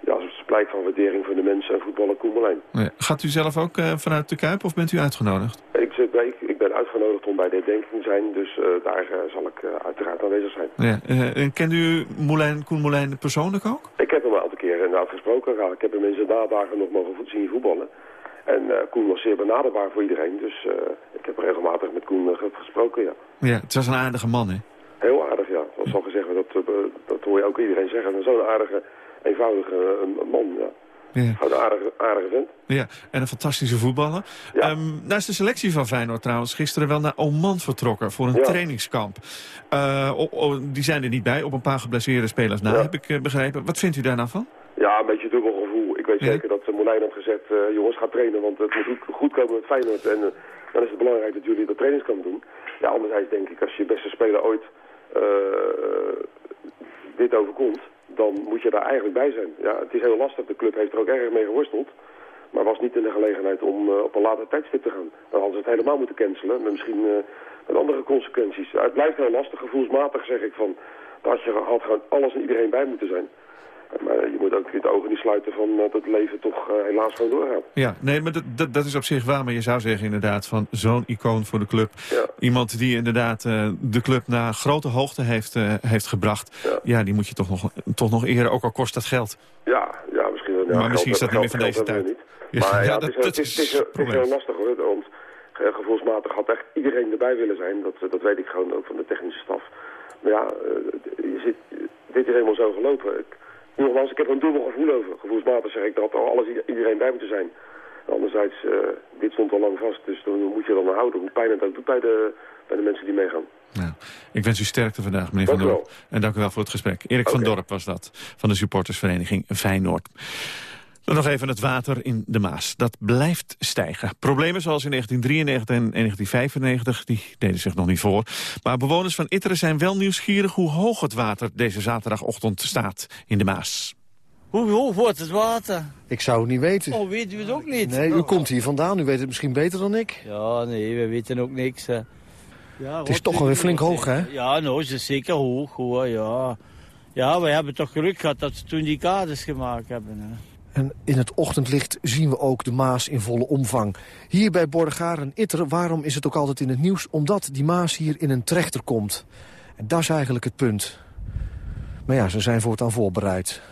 ja, als blijk van waardering voor de mensen en voetballer Koemelijn. Ja. Gaat u zelf ook uh, vanuit de Kuip of bent u uitgenodigd? Ik, zit bij, ik, ik ben uitgenodigd om bij de herdenking te zijn, dus uh, daar uh, zal ik uh, uiteraard aanwezig zijn. Ja. en kent u Moulijn, Koen Moulijn persoonlijk ook? Ik heb hem een aantal keren inderdaad gesproken. Ik heb hem in zijn nadagen nog mogen zien voetballen. En Koen was zeer benaderbaar voor iedereen, dus ik heb regelmatig met Koen gesproken, ja. Ja, het was een aardige man, hè? Heel aardig, ja. Dat zal gezegd, dat, dat hoor je ook iedereen zeggen. Zo'n aardige, eenvoudige man, ja. Ja. Een aardige, aardige vent. Ja, en een fantastische voetballer. Ja. Um, naast de selectie van Feyenoord trouwens gisteren wel naar Oman vertrokken voor een ja. trainingskamp. Uh, oh, die zijn er niet bij, op een paar geblesseerde spelers na, ja. heb ik uh, begrepen. Wat vindt u daar nou van? Ja, een beetje dubbel gevoel. Ik weet zeker dat Molijn had gezegd, jongens, ga trainen, want het moet goed, goed komen met Feyenoord. En dan is het belangrijk dat jullie dat trainingskamp doen. Ja, anderzijds denk ik, als je beste speler ooit dit overkomt, dan moet je daar eigenlijk bij zijn. Ja, het is heel lastig. De club heeft er ook erg mee geworsteld. Maar was niet in de gelegenheid om uh, op een later tijdstip te gaan. Dan hadden ze het helemaal moeten cancelen. Met misschien uh, andere consequenties. het blijft heel lastig. Gevoelsmatig zeg ik van... Dat je had gewoon alles en iedereen bij moeten zijn. Maar je moet ook de ogen niet sluiten van dat het leven toch uh, helaas gewoon doorgaat. Ja, nee, maar dat, dat, dat, is op zich waar. Maar je zou zeggen inderdaad van zo'n icoon voor de club. Ja. Iemand die inderdaad uh, de club naar grote hoogte heeft, uh, heeft gebracht. Ja. ja. die moet je toch nog, toch nog eren, ook al kost dat geld. Ja, ja misschien wel. Ja, maar misschien is dat niet meer van deze tijd. Maar ja, het, is, heel lastig hoor. Want gevoelsmatig had echt iedereen erbij willen zijn. Dat, dat weet ik gewoon ook van de technische staf. Maar ja, je zit, dit is helemaal zo gelopen. Ik, Nogmaals, ik heb er een dubbel gevoel over. Gevoelsmatig zeg ik dat er alles iedereen bij moet zijn. Anderzijds, uh, dit stond al lang vast, dus dan moet je dan aan houden. Hoe pijn het ook doet bij de, bij de mensen die meegaan. Nou, ik wens u sterkte vandaag, meneer dank Van Dorp. En dank u wel voor het gesprek. Erik okay. van Dorp was dat, van de supportersvereniging Feyenoord. Dan nog even het water in de Maas. Dat blijft stijgen. Problemen zoals in 1993 en 1995 die deden zich nog niet voor. Maar bewoners van Itteren zijn wel nieuwsgierig hoe hoog het water deze zaterdagochtend staat in de Maas. Hoe hoog wordt het water? Ik zou het niet weten. Oh, weet u het ook niet? Nee, u komt hier vandaan. U weet het misschien beter dan ik. Ja, nee, we weten ook niks. Hè. Ja, het is toch wel weer flink hoog, hè? Ja, nou, het is zeker hoog, hoor, ja. Ja, wij hebben toch geluk gehad dat ze toen die kades gemaakt hebben, hè. En in het ochtendlicht zien we ook de Maas in volle omvang. Hier bij Bordegaar en Itter, waarom is het ook altijd in het nieuws? Omdat die Maas hier in een trechter komt. En dat is eigenlijk het punt. Maar ja, ze zijn voortaan voorbereid.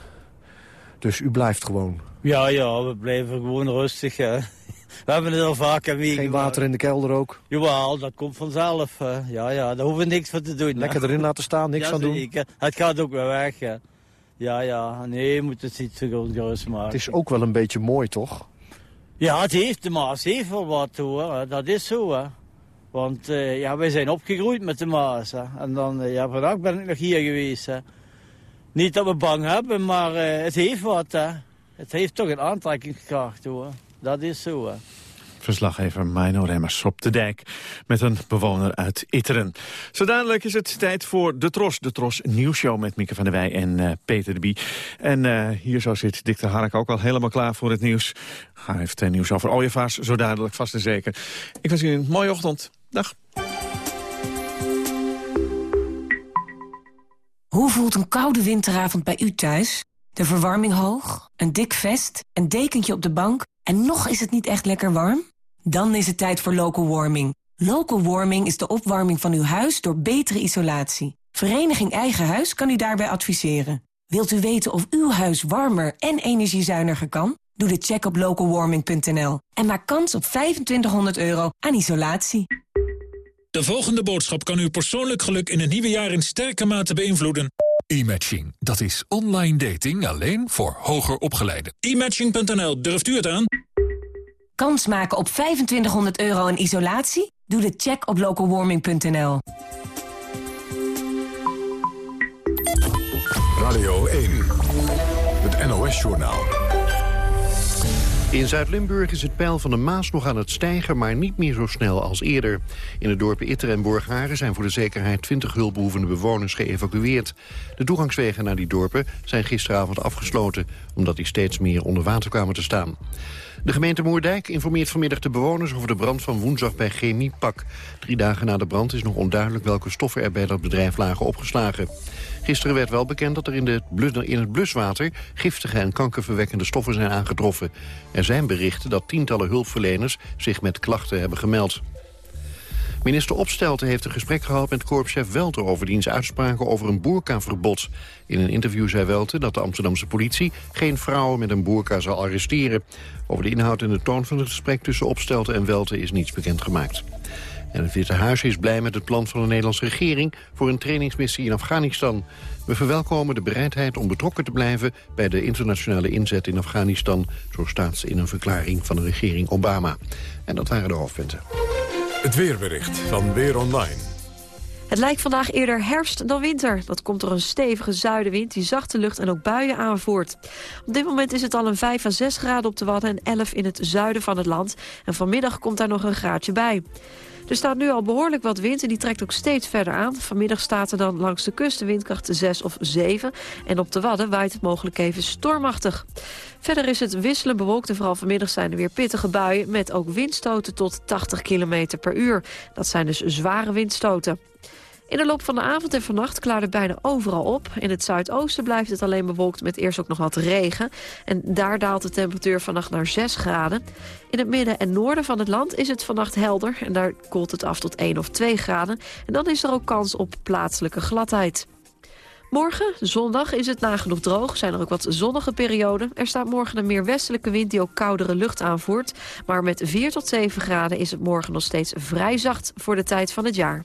Dus u blijft gewoon. Ja, ja, we blijven gewoon rustig, hè. We hebben het al vaker meegemaakt. Geen water in de kelder ook? Jawel, dat komt vanzelf. Hè. Ja, ja, daar hoeven we niks voor te doen. Lekker hè. erin laten staan, niks ja, aan doen? Het gaat ook weer weg, hè. Ja, ja, nee, je moet het niet zo gerust maken. Het is ook wel een beetje mooi, toch? Ja, het heeft, de Maas heeft wel wat, hoor. Dat is zo, hè. Want uh, ja, wij zijn opgegroeid met de Maas, hè. En dan, uh, ja, vandaag ben ik nog hier geweest, hè. Niet dat we bang hebben, maar uh, het heeft wat, hè. Het heeft toch een aantrekkingskracht, hoor. Dat is zo, hè. Verslaggever Mino Remmers op de dijk met een bewoner uit Itteren. Zo dadelijk is het tijd voor De Tros. De Tros nieuwsshow met Mieke van der Wij en uh, Peter de Bie. En uh, hier zo zit Dick de Hark ook al helemaal klaar voor het nieuws. Hij heeft uh, nieuws over ooievaars, zo dadelijk vast en zeker. Ik wens u een mooie ochtend. Dag. Hoe voelt een koude winteravond bij u thuis? De verwarming hoog, een dik vest, een dekentje op de bank... en nog is het niet echt lekker warm? Dan is het tijd voor local warming. Local warming is de opwarming van uw huis door betere isolatie. Vereniging Eigen Huis kan u daarbij adviseren. Wilt u weten of uw huis warmer en energiezuiniger kan? Doe de check op localwarming.nl en maak kans op 2500 euro aan isolatie. De volgende boodschap kan uw persoonlijk geluk in het nieuwe jaar in sterke mate beïnvloeden. E-matching, dat is online dating alleen voor hoger opgeleiden. E-matching.nl, durft u het aan? Kans maken op 2500 euro in isolatie? Doe de check op localwarming.nl. Radio 1, het NOS-journaal. In Zuid-Limburg is het pijl van de Maas nog aan het stijgen... maar niet meer zo snel als eerder. In de dorpen Itter en Borgharen zijn voor de zekerheid... 20 hulpbehoevende bewoners geëvacueerd. De toegangswegen naar die dorpen zijn gisteravond afgesloten... omdat die steeds meer onder water kwamen te staan. De gemeente Moerdijk informeert vanmiddag de bewoners over de brand van woensdag bij Chemiepak. Drie dagen na de brand is nog onduidelijk welke stoffen er bij dat bedrijf lagen opgeslagen. Gisteren werd wel bekend dat er in, de in het bluswater giftige en kankerverwekkende stoffen zijn aangetroffen. Er zijn berichten dat tientallen hulpverleners zich met klachten hebben gemeld. Minister Opstelten heeft een gesprek gehad met korpschef Welter... over diens uitspraken over een boerkaverbod. In een interview zei Welter dat de Amsterdamse politie... geen vrouwen met een boerka zal arresteren. Over de inhoud en de toon van het gesprek tussen Opstelten en Welter... is niets bekendgemaakt. En het Witte Huis is blij met het plan van de Nederlandse regering... voor een trainingsmissie in Afghanistan. We verwelkomen de bereidheid om betrokken te blijven... bij de internationale inzet in Afghanistan... zo staat in een verklaring van de regering Obama. En dat waren de hoofdpunten. Het weerbericht van Weer Online. Het lijkt vandaag eerder herfst dan winter. Dat komt door een stevige zuidenwind die zachte lucht en ook buien aanvoert. Op dit moment is het al een 5 à 6 graden op de Wadden en 11 in het zuiden van het land. En vanmiddag komt daar nog een graadje bij. Er staat nu al behoorlijk wat wind en die trekt ook steeds verder aan. Vanmiddag staat er dan langs de kust de windkracht 6 of 7. En op de Wadden waait het mogelijk even stormachtig. Verder is het wisselen bewolkt en vooral vanmiddag zijn er weer pittige buien... met ook windstoten tot 80 km per uur. Dat zijn dus zware windstoten. In de loop van de avond en vannacht klaart het bijna overal op. In het zuidoosten blijft het alleen bewolkt met eerst ook nog wat regen. En daar daalt de temperatuur vannacht naar 6 graden. In het midden en noorden van het land is het vannacht helder. En daar koelt het af tot 1 of 2 graden. En dan is er ook kans op plaatselijke gladheid. Morgen, zondag, is het nagenoeg droog. Zijn er ook wat zonnige perioden. Er staat morgen een meer westelijke wind die ook koudere lucht aanvoert. Maar met 4 tot 7 graden is het morgen nog steeds vrij zacht voor de tijd van het jaar.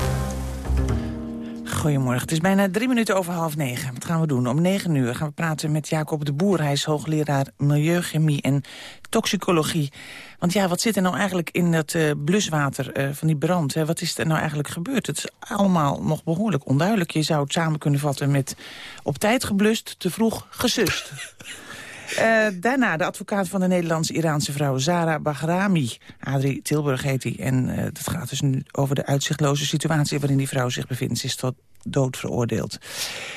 Goedemorgen, het is bijna drie minuten over half negen. Wat gaan we doen? Om negen uur gaan we praten met Jacob de Boer. Hij is hoogleraar Milieuchemie en Toxicologie. Want ja, wat zit er nou eigenlijk in dat uh, bluswater uh, van die brand? Hè? Wat is er nou eigenlijk gebeurd? Het is allemaal nog behoorlijk onduidelijk. Je zou het samen kunnen vatten met op tijd geblust, te vroeg gesust. Uh, daarna de advocaat van de Nederlandse-Iraanse vrouw Zara Bahrami. Adrie Tilburg heet hij. En uh, dat gaat dus nu over de uitzichtloze situatie waarin die vrouw zich bevindt. Ze is tot dood veroordeeld.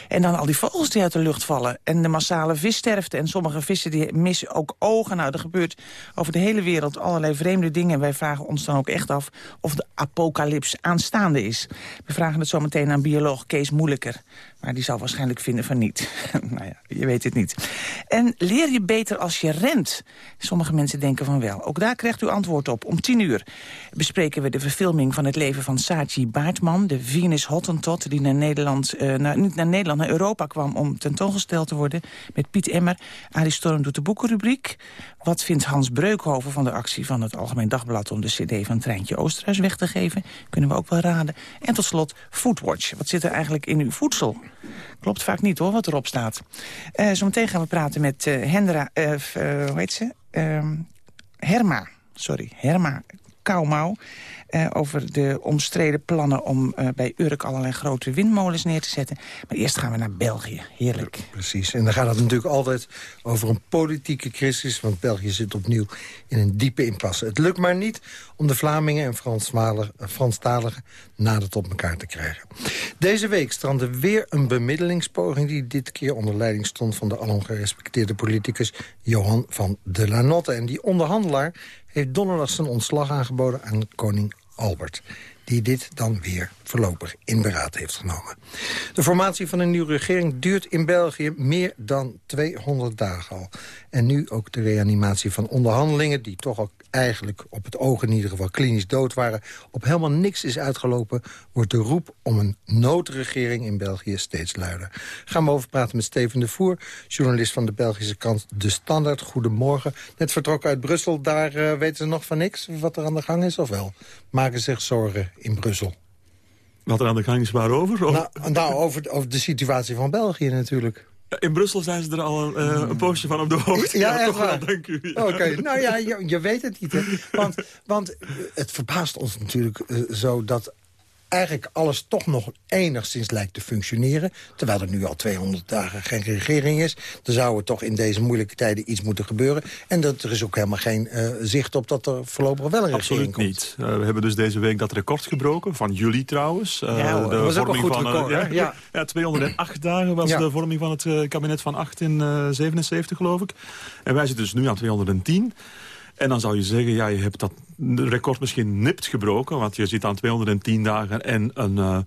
En dan al die vogels die uit de lucht vallen. En de massale vissterfte. En sommige vissen die missen ook ogen. Nou, er gebeurt over de hele wereld allerlei vreemde dingen. En wij vragen ons dan ook echt af of de apocalyps aanstaande is. We vragen het zo meteen aan bioloog Kees Moeilijker. Maar die zal waarschijnlijk vinden van niet. nou ja, je weet het niet. En leer je beter als je rent? Sommige mensen denken van wel. Ook daar krijgt u antwoord op. Om tien uur bespreken we de verfilming van het leven van Saatchi Baartman... de Venus Hottentot, die naar Nederland, uh, naar, niet naar Nederland, naar Europa kwam... om tentoongesteld te worden met Piet Emmer. Arie Storm doet de boekenrubriek. Wat vindt Hans Breukhoven van de actie van het Algemeen Dagblad... om de cd van Treintje Oosterhuis weg te geven? Kunnen we ook wel raden. En tot slot Foodwatch. Wat zit er eigenlijk in uw voedsel? Klopt vaak niet hoor, wat erop staat. Uh, zometeen gaan we praten met uh, Hendra, uh, hoe heet ze? Ehm, Herma, sorry, Herma Kouwmouw. Uh, over de omstreden plannen om uh, bij Urk allerlei grote windmolens neer te zetten. Maar eerst gaan we naar België. Heerlijk. Precies. En dan gaat het natuurlijk altijd over een politieke crisis... want België zit opnieuw in een diepe impasse. Het lukt maar niet om de Vlamingen en Franstaligen nader tot elkaar te krijgen. Deze week strandde weer een bemiddelingspoging... die dit keer onder leiding stond van de alom gerespecteerde politicus... Johan van de Lanotte. En die onderhandelaar heeft donderdag zijn ontslag aangeboden aan koning Albert die dit dan weer voorlopig in beraad heeft genomen. De formatie van een nieuwe regering duurt in België meer dan 200 dagen al. En nu ook de reanimatie van onderhandelingen... die toch al eigenlijk op het oog in ieder geval klinisch dood waren... op helemaal niks is uitgelopen... wordt de roep om een noodregering in België steeds luider. Gaan we over praten met Steven de Voer, journalist van de Belgische kant De Standaard. Goedemorgen. Net vertrokken uit Brussel, daar uh, weten ze nog van niks wat er aan de gang is, of wel? Maken zich zorgen in Brussel? Wat er aan de gang is waarover? Nou, nou over, over de situatie van België natuurlijk. In Brussel zijn ze er al uh, een poosje van op de hoogte. Ja, ja toch wel, dank u. Oké, nou ja, je, je, weet het niet. Hè? Want, want het verbaast ons natuurlijk uh, zo dat eigenlijk alles toch nog enigszins lijkt te functioneren. Terwijl er nu al 200 dagen geen regering is. Er zou er toch in deze moeilijke tijden iets moeten gebeuren. En dat, er is ook helemaal geen uh, zicht op dat er voorlopig wel een Absoluut regering komt. niet. Uh, we hebben dus deze week dat record gebroken. Van juli trouwens. Uh, ja, de dat was ook een goed van, record. ja, ja. ja, 208 dagen was ja. de vorming van het kabinet van 8 in 77 geloof ik. En wij zitten dus nu aan 210. En dan zou je zeggen, ja, je hebt dat record misschien nipt gebroken. Want je zit aan 210 dagen en een, uh,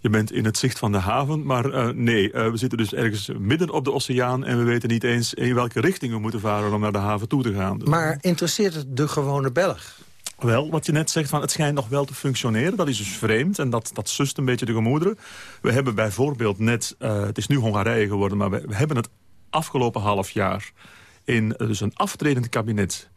je bent in het zicht van de haven. Maar uh, nee, uh, we zitten dus ergens midden op de oceaan... en we weten niet eens in welke richting we moeten varen om naar de haven toe te gaan. Dus maar interesseert het de gewone Belg? Wel, wat je net zegt, van het schijnt nog wel te functioneren. Dat is dus vreemd en dat, dat sust een beetje de gemoederen. We hebben bijvoorbeeld net, het is nu Hongarije geworden... maar we, we hebben het afgelopen half jaar in dus een aftredend kabinet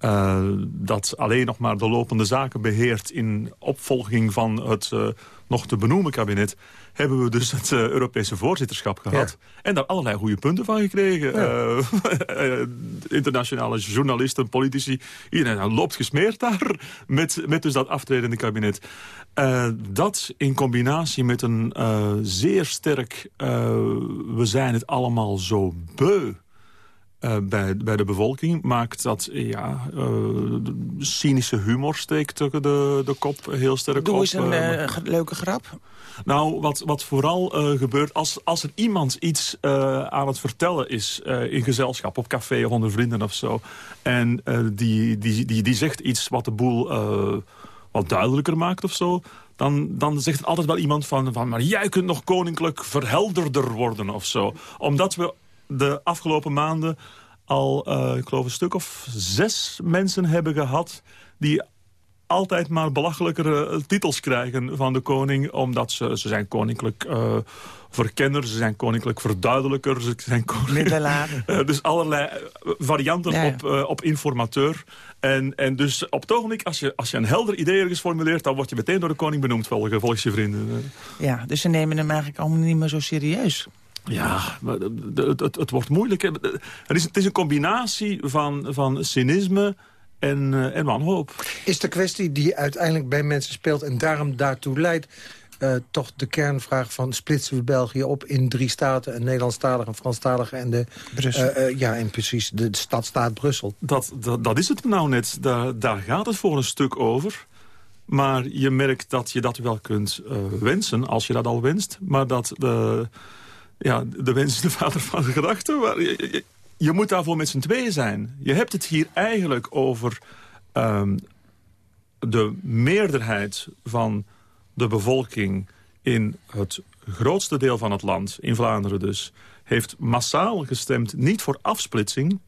uh, dat alleen nog maar de lopende zaken beheert... in opvolging van het uh, nog te benoemen kabinet... hebben we dus het uh, Europese voorzitterschap gehad. Ja. En daar allerlei goede punten van gekregen. Ja. internationale journalisten, politici... iedereen loopt gesmeerd daar met, met dus dat aftredende kabinet. dat in combinatie met een zeer sterk... we zijn het allemaal zo beu uh, bij, bij de bevolking maakt dat ja, uh, cynische humor steekt de, de kop heel sterk Doe op. eens een uh, leuke grap. Nou, wat, wat vooral gebeurt, als, als er iemand iets aan het vertellen is... in gezelschap, op café of onder vrienden of zo... en die, die, die, die zegt iets wat de boel wat duidelijker maakt of zo... Dan, dan zegt altijd wel iemand van, van... maar jij kunt nog koninklijk verhelderder worden of zo. Omdat we de afgelopen maanden al, uh, ik geloof, een stuk of zes mensen hebben gehad... die altijd maar belachelijkere titels krijgen van de koning... omdat ze, ze zijn koninklijk uh, verkenner, ze zijn koninklijk verduidelijker... ze zijn koninklijk, uh, dus allerlei varianten ja, ja. Op, uh, op informateur. En, en dus op het ogenblik, als je, als je een helder idee ergens formuleert... dan word je meteen door de koning benoemd, volgens je vrienden. Ja, dus ze nemen hem eigenlijk allemaal niet meer zo serieus. Ja, het, het, het wordt moeilijk. Het is, het is een combinatie van, van cynisme en, uh, en wanhoop. Is de kwestie die uiteindelijk bij mensen speelt en daarom daartoe leidt... Uh, toch de kernvraag van splitsen we België op in drie staten... een Nederlandstalige, een Franstalige en de... Brussel. Uh, ja, en precies, de, de stadstaat Brussel. Dat, dat, dat is het nou net. Daar, daar gaat het voor een stuk over. Maar je merkt dat je dat wel kunt wensen, als je dat al wenst. Maar dat de ja, de wens is de vader van de gedachten. Je, moet daarvoor met z'n tweeën zijn. Je hebt het hier eigenlijk over um, de meerderheid van de bevolking... in het grootste deel van het land, in Vlaanderen dus... heeft massaal gestemd niet voor afsplitsing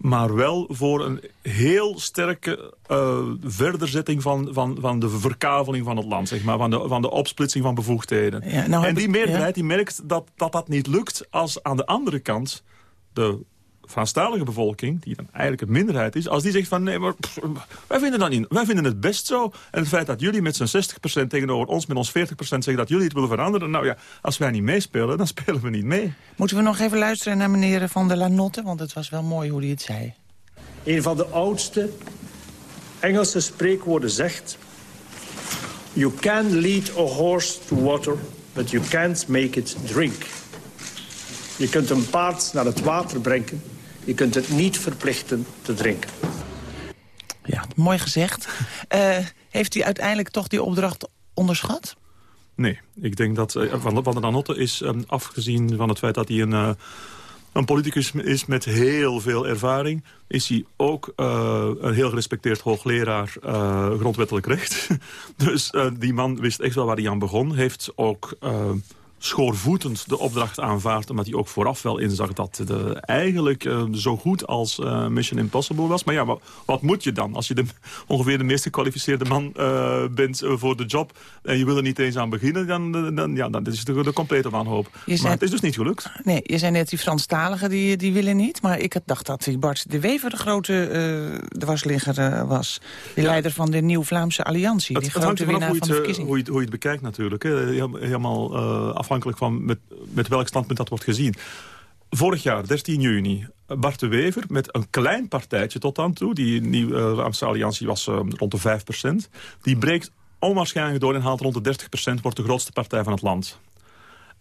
maar wel voor een heel sterke uh, verderzetting van, van, van de verkaveling van het land. Zeg maar, van, de, van de opsplitsing van bevoegdheden. Ja, nou en die meerderheid ja. die merkt dat, dat dat niet lukt... als aan de andere kant de Franstalige bevolking, die dan eigenlijk een minderheid is... als die zegt van nee, maar wij, vinden dat niet, wij vinden het best zo. En het feit dat jullie met z'n 60% tegenover ons met ons 40% zeggen dat jullie het willen veranderen... nou ja, als wij niet meespelen, dan spelen we niet mee. Moeten we nog even luisteren naar meneer Van der Lanotte? Want het was wel mooi hoe hij het zei. Een van de oudste Engelse spreekwoorden zegt... You can lead a horse to water, but you can't make it drink. Je kunt een paard naar het water brengen. Je kunt het niet verplichten te drinken. Ja, mooi gezegd. Uh, heeft u uiteindelijk toch die opdracht onderschat? Nee, ik denk dat uh, Van, van der Danotte is, um, afgezien van het feit dat hij een... Uh, een politicus is met heel veel ervaring... is hij ook uh, een heel gerespecteerd hoogleraar uh, grondwettelijk recht. dus uh, die man wist echt wel waar hij aan begon. Heeft ook schoorvoetend de opdracht aanvaardt... omdat hij ook vooraf wel inzag dat de eigenlijk uh, zo goed als uh, Mission Impossible was. Maar ja, wat, wat, moet je dan als je de, ongeveer de meest gekwalificeerde man uh, bent voor de job... en je wil er niet eens aan beginnen, dan, dan, ja, dan is het de, de complete wanhoop. Zei, maar het is dus niet gelukt. Nee, je zei net die Franstaligen die, die willen niet. Maar ik had dacht dat die Bart de Wever de grote dwarsligger was. De ja. leider van de Nieuw-Vlaamse Alliantie. Het, die het grote winnaar van de verkiezingen. Hoe je, hoe je het bekijkt natuurlijk. Hè. Helemaal af afhankelijk van met, met welk standpunt dat wordt gezien. Vorig jaar, 13 juni, Bart de Wever met een klein partijtje tot dan toe... die nieuwe Vlaamse Alliantie was uh, rond de 5% die breekt onwaarschijnlijk door en haalt rond de 30% wordt de grootste partij van het land.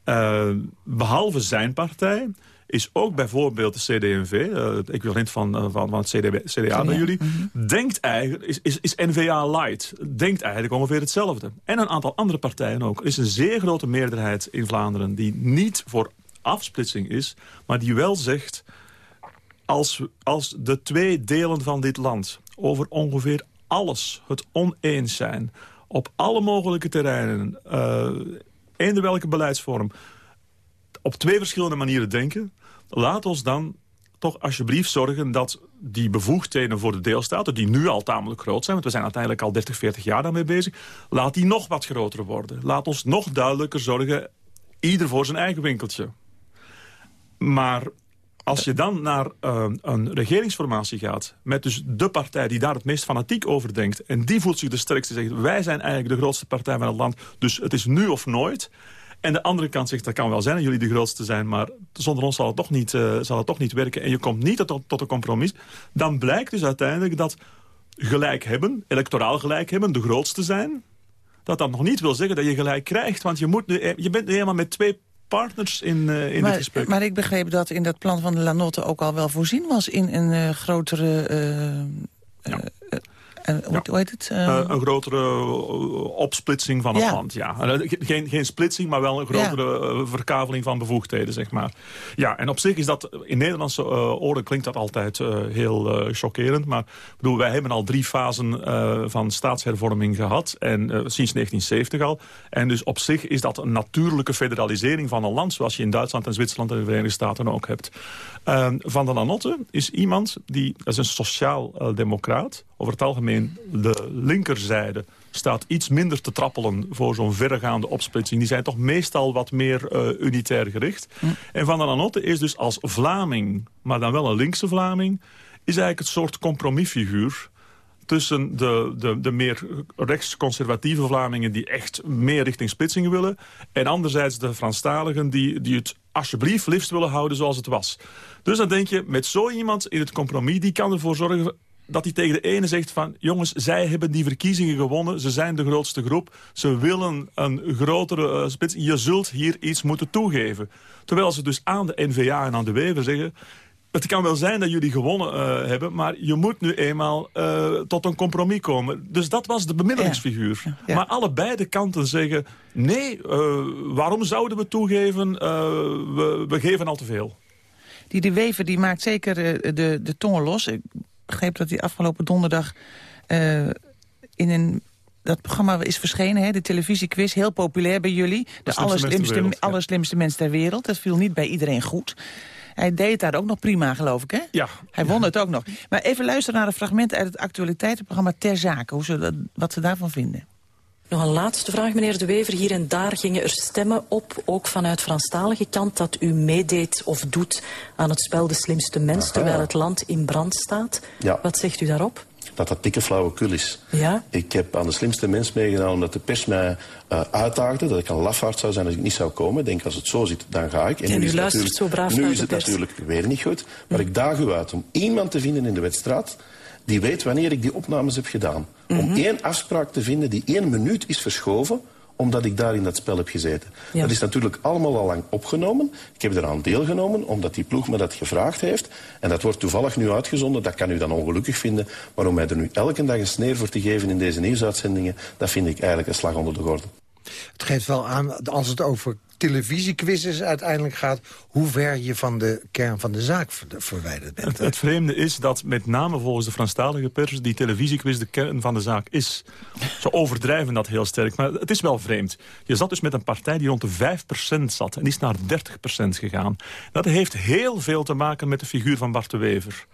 Uh, behalve zijn partij is ook bijvoorbeeld de CD&V, uh, het equivalent van, uh, van, van het CDB, CDA bij jullie, mm -hmm. denkt eigenlijk, is, is, is NVA light, denkt eigenlijk ongeveer hetzelfde. En een aantal andere partijen ook. Er is een zeer grote meerderheid in Vlaanderen die niet voor afsplitsing is, maar die wel zegt, als, als de twee delen van dit land over ongeveer alles het oneens zijn, op alle mogelijke terreinen, uh, eender welke beleidsvorm, op twee verschillende manieren denken... laat ons dan toch alsjeblieft zorgen dat die bevoegdheden voor de deelstaten... die nu al tamelijk groot zijn, want we zijn uiteindelijk al 30, 40 jaar daarmee bezig... laat die nog wat groter worden. Laat ons nog duidelijker zorgen, ieder voor zijn eigen winkeltje. Maar als je dan naar uh, een regeringsformatie gaat... met dus de partij die daar het meest fanatiek over denkt... en die voelt zich de sterkste zegt... wij zijn eigenlijk de grootste partij van het land, dus het is nu of nooit... En de andere kant zegt, dat kan wel zijn dat jullie de grootste zijn... maar zonder ons zal het toch niet, uh, zal het toch niet werken... en je komt niet tot, tot een compromis. Dan blijkt dus uiteindelijk dat gelijk hebben, electoraal gelijk hebben... de grootste zijn, dat dat nog niet wil zeggen dat je gelijk krijgt. Want je, moet nu, je bent nu helemaal met twee partners in, uh, in maar, het gesprek. Maar ik begreep dat in dat plan van de Lanotte ook al wel voorzien was... in een uh, grotere... Ja. Hoe, heet het? Uh, een grotere opsplitsing van het ja. land, ja. Geen, geen splitsing, maar wel een grotere ja. verkaveling van bevoegdheden, zeg maar. Ja, en op zich is dat, in Nederlandse uh, oren klinkt dat altijd heel chockerend. Maar bedoel, wij hebben al drie fasen van staatshervorming gehad. En sinds 1970 al. En dus op zich is dat een natuurlijke federalisering van een land... zoals je in Duitsland en Zwitserland en de Verenigde Staten ook hebt. Van der Lanotte is iemand die, is een sociaal-democraat... over het algemeen de linkerzijde staat iets minder te trappelen voor zo'n verregaande opsplitsing. Die zijn toch meestal wat meer uh, unitair gericht. Mm. En Van der Lanotte is dus als Vlaming, maar dan wel een linkse Vlaming... is eigenlijk het soort compromisfiguur tussen de, de, de meer rechtsconservatieve Vlamingen... die echt meer richting splitsing willen... en anderzijds de Franstaligen die, die het alsjeblieft liefst willen houden zoals het was. Dus dan denk je, met zo iemand in het compromis... die kan ervoor zorgen dat hij tegen de ene zegt van... jongens, zij hebben die verkiezingen gewonnen. Ze zijn de grootste groep. Ze willen een grotere uh, spits. Je zult hier iets moeten toegeven. Terwijl ze dus aan de NVA en aan de Wever zeggen... Het kan wel zijn dat jullie gewonnen uh, hebben... maar je moet nu eenmaal uh, tot een compromis komen. Dus dat was de bemiddelingsfiguur. Ja, ja. Maar allebei de kanten zeggen... nee, waarom zouden we toegeven? We, we, geven al te veel. Die de Wever die maakt zeker de, de tongen los. Ik begreep dat hij afgelopen donderdag in een dat programma is verschenen, hè, de televisiequiz, heel populair bij jullie. De, de allerslimste, allerslimste mens ter wereld. Dat viel niet bij iedereen goed. Hij deed het daar ook nog prima, geloof ik, hè? Ja. Hij won het ook nog. Maar even luisteren naar een fragment uit het actualiteitenprogramma Ter Zake. Hoe ze dat, wat ze daarvan vinden. Nog een laatste vraag, meneer De Wever. Hier en daar gingen er stemmen op, ook vanuit Franstalige kant... dat u meedeed of doet aan het spel De Slimste Mens... Aha. terwijl het land in brand staat. Ja. Wat zegt u daarop? Dat dat dikke flauwekul is. Ja? Ik heb aan de slimste mens meegedaan omdat de pers mij uh, uitdaagde... dat ik een lafaard zou zijn als ik niet zou komen. Ik denk, als het zo zit, dan ga ik. En, en nu u is luistert zo braaf Nu is het pers. natuurlijk weer niet goed. Maar ik daag u uit om iemand te vinden in de wedstrijd... die weet wanneer ik die opnames heb gedaan. Om Mhm. één afspraak te vinden die één minuut is verschoven omdat ik daar in dat spel heb gezeten. Ja. Dat is natuurlijk allemaal al lang opgenomen. Ik heb eraan deelgenomen, omdat die ploeg me dat gevraagd heeft. En dat wordt toevallig nu uitgezonden. Dat kan u dan ongelukkig vinden. Maar om mij er nu elke dag een sneer voor te geven in deze nieuwsuitzendingen... dat vind ik eigenlijk een slag onder de gordel. Het geeft wel aan, als het over televisiequizzes uiteindelijk gaat... hoe ver je van de kern van de zaak ver- verwijderd bent. Het, het vreemde is dat met name volgens de Franstalige pers... die televisiequiz de kern van de zaak is. Ze overdrijven dat heel sterk, maar het is wel vreemd. Je zat dus met een partij die rond de 5% zat... en is naar 30% gegaan. Dat heeft heel veel te maken met de figuur van Bart de Wever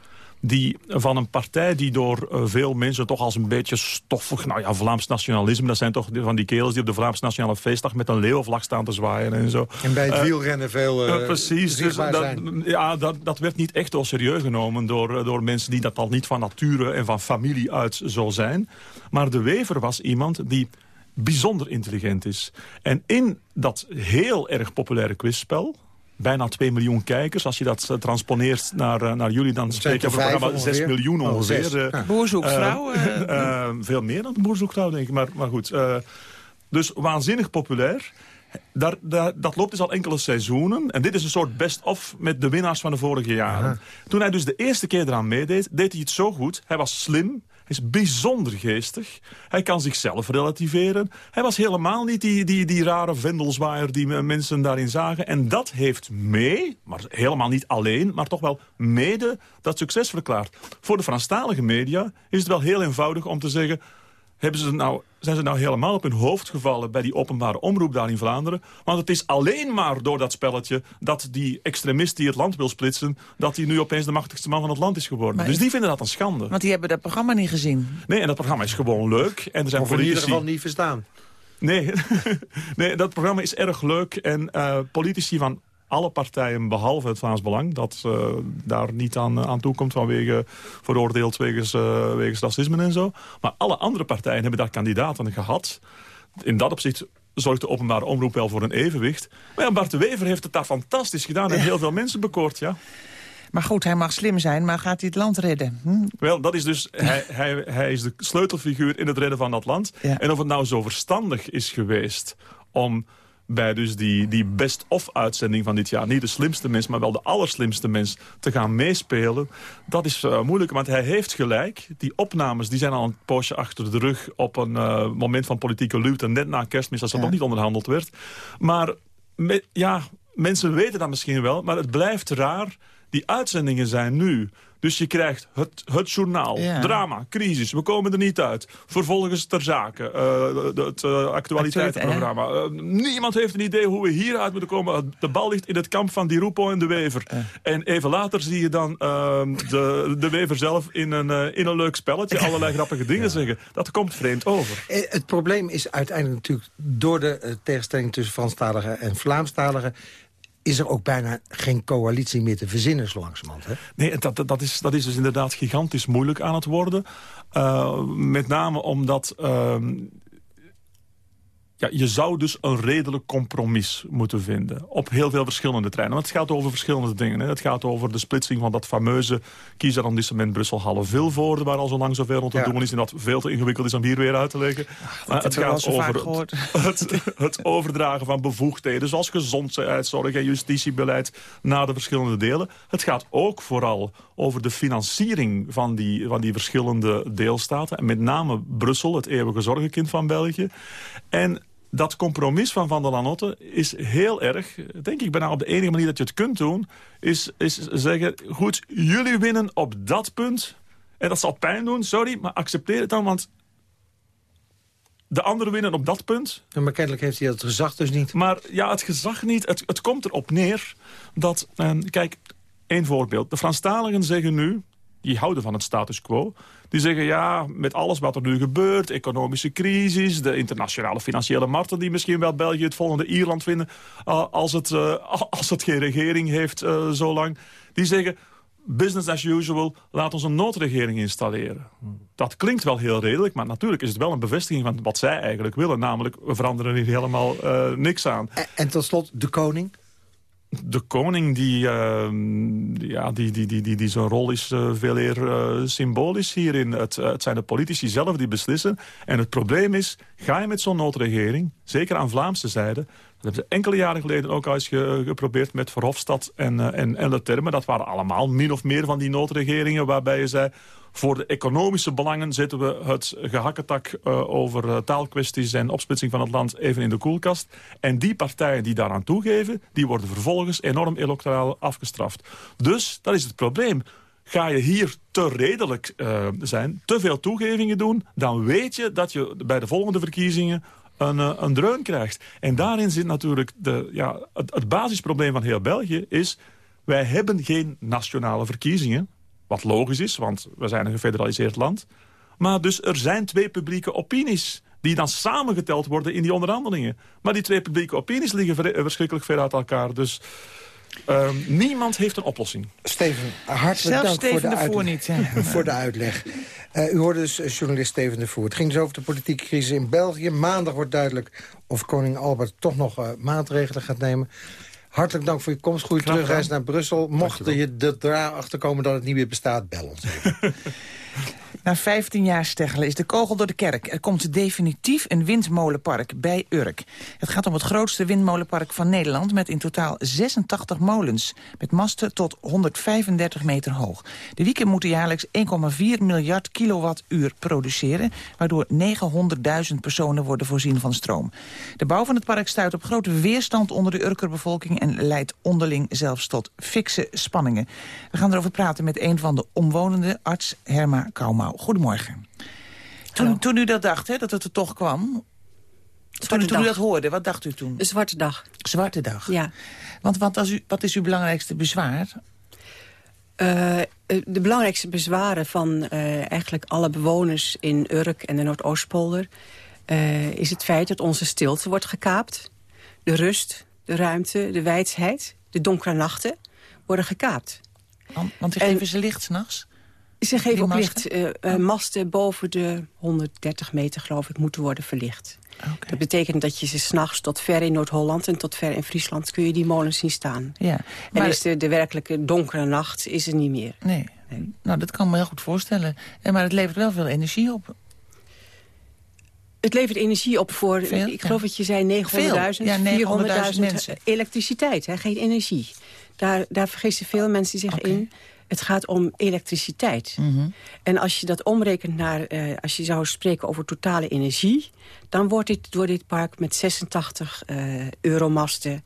die van een partij die door uh, veel mensen toch als een beetje stoffig... nou ja, Vlaams nationalisme, dat zijn toch van die kerels... die op de Vlaams Nationale Feestdag met een leeuwenvlag staan te zwaaien en zo. En bij het Eh, wielrennen veel eh, uh, precies, dus dat, ja, dat, dat werd niet echt al serieus genomen door, door mensen die dat al niet van nature en van familie uit zo zijn. Maar de Wever was iemand die bijzonder intelligent is. En in dat heel erg populaire quizspel... Bijna 2 miljoen kijkers. Als je dat eh, transponeert naar, eh, naar jullie, dan spreek je er over een vijf programma 6 ongeveer? miljoen Oh, ongeveer. Ja. Eh, veel meer dan Boer zoekt vrouw, denk ik. Maar, maar goed. eh, dus waanzinnig populair. Daar, daar, dat loopt dus al enkele seizoenen. En dit is een soort best-of met de winnaars van de vorige jaren. Toen hij dus de eerste keer eraan meedeed, deed hij het zo goed. Hij was slim. Is bijzonder geestig. Hij kan zichzelf relativeren. Hij was helemaal niet die, die, die rare vendelzwaaier die me- mensen daarin zagen. En dat heeft mee, maar helemaal niet alleen... maar toch wel mede dat succes verklaard. Voor de Franstalige media is het wel heel eenvoudig om te zeggen... Hebben ze nou, zijn ze nou helemaal op hun hoofd gevallen bij die openbare omroep daar in Vlaanderen? Want het is alleen maar door dat spelletje dat die extremist die het land wil splitsen... dat hij nu opeens de machtigste man van het land is geworden. Maar dus die vinden dat een schande. Want die hebben dat programma niet gezien. Nee, en dat programma is gewoon leuk. En er zijn Of in ieder geval niet verstaan. Nee, nee, dat programma is erg leuk. En eh, politici van alle partijen, behalve het Vlaams Belang... dat eh, daar niet aan, aan toekomt vanwege veroordeeld wegens, eh, wegens racisme en zo. Maar alle andere partijen hebben daar kandidaten gehad. In dat opzicht zorgt de openbare omroep wel voor een evenwicht. Maar ja, Bart de Wever heeft het daar fantastisch gedaan... en heel veel mensen bekoord, ja. Maar goed, hij mag slim zijn, maar gaat hij het land redden? Hm? Wel, dat is dus, hij, hij, hij is de sleutelfiguur in het redden van dat land. En of het nou zo verstandig is geweest om bij dus die, die best-of-uitzending van dit jaar... niet de slimste mens, maar wel de allerslimste mens te gaan meespelen... dat is eh, moeilijk, want hij heeft gelijk. Die opnames die zijn al een poosje achter de rug... op een eh, moment van politieke luwte, net na kerstmis... als dat nog niet onderhandeld werd. Maar me- ja, mensen weten dat misschien wel, maar het blijft raar... Die uitzendingen zijn nu. Dus je krijgt het, het journaal, Ja. drama, crisis, we komen er niet uit. Vervolgens ter zake, eh, het eh, actualiteitenprogramma. Eh, niemand heeft een idee hoe we hieruit moeten komen. De bal ligt in het kamp van Di Rupo en de Wever. En even later zie je dan ehm, de, de Wever zelf in een, in een leuk spelletje... allerlei grappige dingen zeggen. Dat komt vreemd over. Het probleem is uiteindelijk natuurlijk... door de tegenstelling tussen Franstaligen en Vlaamstaligen... is er ook bijna geen coalitie meer te verzinnen zo langzamerhand. Hè? Nee, dat, dat, is, dat is dus inderdaad gigantisch moeilijk aan het worden. Uh, met name omdat... ehm, ja, je zou dus een redelijk compromis moeten vinden. Op heel veel verschillende treinen. Want het gaat over verschillende dingen. Hè. Het gaat over de splitsing van dat fameuze kiesarrondissement Brussel-Halle-Vilvoorde... waar al zo lang zoveel rond te Ja. doen is... en dat veel te ingewikkeld is om hier weer uit te leggen. Maar het gaat over het, het overdragen van bevoegdheden... zoals gezondheidszorg en justitiebeleid naar de verschillende delen. Het gaat ook vooral over de financiering van die, van die verschillende deelstaten. En met name Brussel, het eeuwige zorgenkind van België. En dat compromis van Van der Lanotte is heel erg... denk ik bijna op de enige manier dat je het kunt doen... is, is zeggen, goed, jullie winnen op dat punt... en dat zal pijn doen, sorry, maar accepteer het dan... want de anderen winnen op dat punt. Maar kennelijk heeft hij dat gezag dus niet. Maar ja, het gezag niet. Het, het komt erop neer dat... eh, kijk, één voorbeeld. De Franstaligen zeggen nu... die houden van het status quo. Die zeggen, ja, met alles wat er nu gebeurt... economische crisis, de internationale financiële markten... die misschien wel België het volgende Ierland vinden... Uh, als, het, uh, als het geen regering heeft uh, zo lang. Die zeggen, business as usual, laat ons een noodregering installeren. Dat klinkt wel heel redelijk, maar natuurlijk is het wel een bevestiging van wat zij eigenlijk willen. Namelijk, we veranderen hier helemaal niks aan. En, en tot slot, de koning? De koning, die, uh, ja, die, die, die, die, die zijn rol is uh, veel eer uh, symbolisch hierin. Het, het zijn de politici zelf die beslissen. En het probleem is, ga je met zo'n noodregering, zeker aan Vlaamse zijde... dat hebben ze enkele jaren geleden ook eens ge, geprobeerd met Verhofstadt en, en, en Leterme. Dat waren allemaal min of meer van die noodregeringen waarbij je zei... Voor de economische belangen zetten we het gehakketak uh, over uh, taalkwesties en opsplitsing van het land even in de koelkast. En die partijen die daaraan toegeven, die worden vervolgens enorm electoraal afgestraft. Dus, dat is het probleem. Ga je hier te redelijk uh, zijn, te veel toegevingen doen... dan weet je dat je bij de volgende verkiezingen een, een dreun krijgt. En daarin zit natuurlijk de, ja, het, het basisprobleem van heel België... is wij hebben geen nationale verkiezingen. Wat logisch is, want we zijn een gefederaliseerd land. Maar dus er zijn twee publieke opinies die dan samengeteld worden in die onderhandelingen. Maar die twee publieke opinies liggen verschrikkelijk ver uit elkaar. Dus uh, niemand heeft een oplossing. Steven, hartelijk dank Steven voor, de de Voer uitleg, niet, voor de uitleg. Uh, u hoorde dus uh, journalist Steven de Voer. Het ging dus over de politieke crisis in België. Maandag wordt duidelijk of koning Albert toch nog uh, maatregelen gaat nemen. Hartelijk dank voor je komst. Goede terugreis naar Brussel. Mocht je er daarachter komen dat het niet meer bestaat, bel ons even. Na 15 jaar steggelen is de kogel door de kerk. Er komt definitief een windmolenpark bij Urk. Het gaat om het grootste windmolenpark van Nederland... met in totaal 86 molens, met masten tot 135 meter hoog. De wieken moeten jaarlijks 1,4 miljard kilowattuur produceren... waardoor 900.000 personen worden voorzien van stroom. De bouw van het park stuit op grote weerstand onder de Urkerbevolking... en leidt onderling zelfs tot fikse spanningen. We gaan erover praten met een van de omwonenden, arts Herma Kaumau. Goedemorgen. Toen, toen, u dat dacht, hè, dat het er toch kwam... Toen, toen u dat hoorde, wat dacht u toen? Een zwarte dag. Zwarte dag? Ja. Want wat, als u, wat is uw belangrijkste bezwaar? Uh, de belangrijkste bezwaren van uh, eigenlijk alle bewoners in Urk en de Noordoostpolder... Uh, is het feit dat onze stilte wordt gekaapt. De rust, de ruimte, de wijsheid, de donkere nachten worden gekaapt. Want, want die geven ze licht s'nachts? Ze geven ook licht. Uh, uh, masten boven de 130 meter, geloof ik, moeten worden verlicht. Okay. Dat betekent dat je ze s'nachts tot ver in Noord-Holland... en tot ver in Friesland kun je die molens zien staan. Ja, maar en is de, de werkelijke donkere nacht is er niet meer. Nee. nee. Nou, dat kan me heel goed voorstellen. Maar het levert wel veel energie op. Het levert energie op voor, veel, ik geloof ja. dat je zei 900.000, ja, 400.000 mensen. elektriciteit, hè, geen energie. Daar, daar vergissen veel mensen zich okay. in. Het gaat om elektriciteit. Mhm. Mm -hmm. En als je dat omrekent naar, uh, als je zou spreken over totale energie... dan wordt dit door dit park met 86 uh, euromasten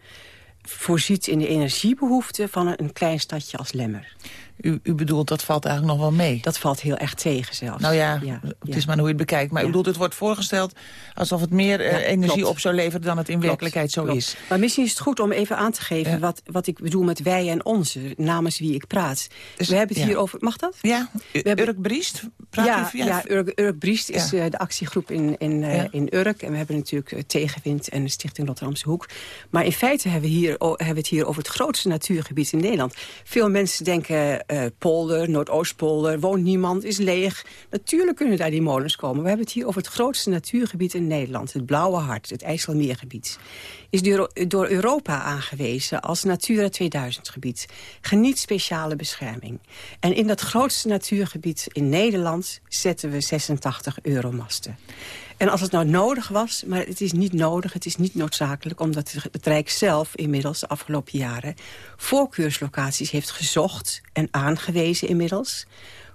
voorziet in de energiebehoeften van een klein stadje als Lemmer. U, u bedoelt, dat valt eigenlijk nog wel mee? Dat valt heel erg tegen zelfs. Nou ja, ja het ja. is maar hoe je het bekijkt. Maar ja. u bedoelt, het wordt voorgesteld alsof het meer uh, energie klopt. op zou leveren... dan het in klopt. werkelijkheid zo klopt. is. Maar misschien is het goed om even aan te geven wat, wat ik bedoel met wij en onze. Namens wie ik praat. Dus, We hebben het hier over... Mag dat? Ja, U, hebben... Urk Briest? Praat ja, u, ja, Urk, Urk Briest is uh, de actiegroep in, in, uh, in Urk. En we hebben natuurlijk Tegenwind en de Stichting Rotterdamse Hoek. Maar in feite hebben we, hier, hebben we het hier over het grootste natuurgebied in Nederland. Veel mensen denken polder, Noordoostpolder, woont niemand, is leeg. Natuurlijk kunnen daar die molens komen. We hebben het hier over het grootste natuurgebied in Nederland. Het Blauwe Hart, het IJsselmeergebied. Is door, door Europa aangewezen als Natura 2000 gebied. Geniet speciale bescherming. En in dat grootste natuurgebied in Nederland zetten we 86 euromasten. En als het nou nodig was, maar het is niet nodig, het is niet noodzakelijk... omdat het Rijk zelf inmiddels de afgelopen jaren... voorkeurslocaties heeft gezocht en aangewezen inmiddels...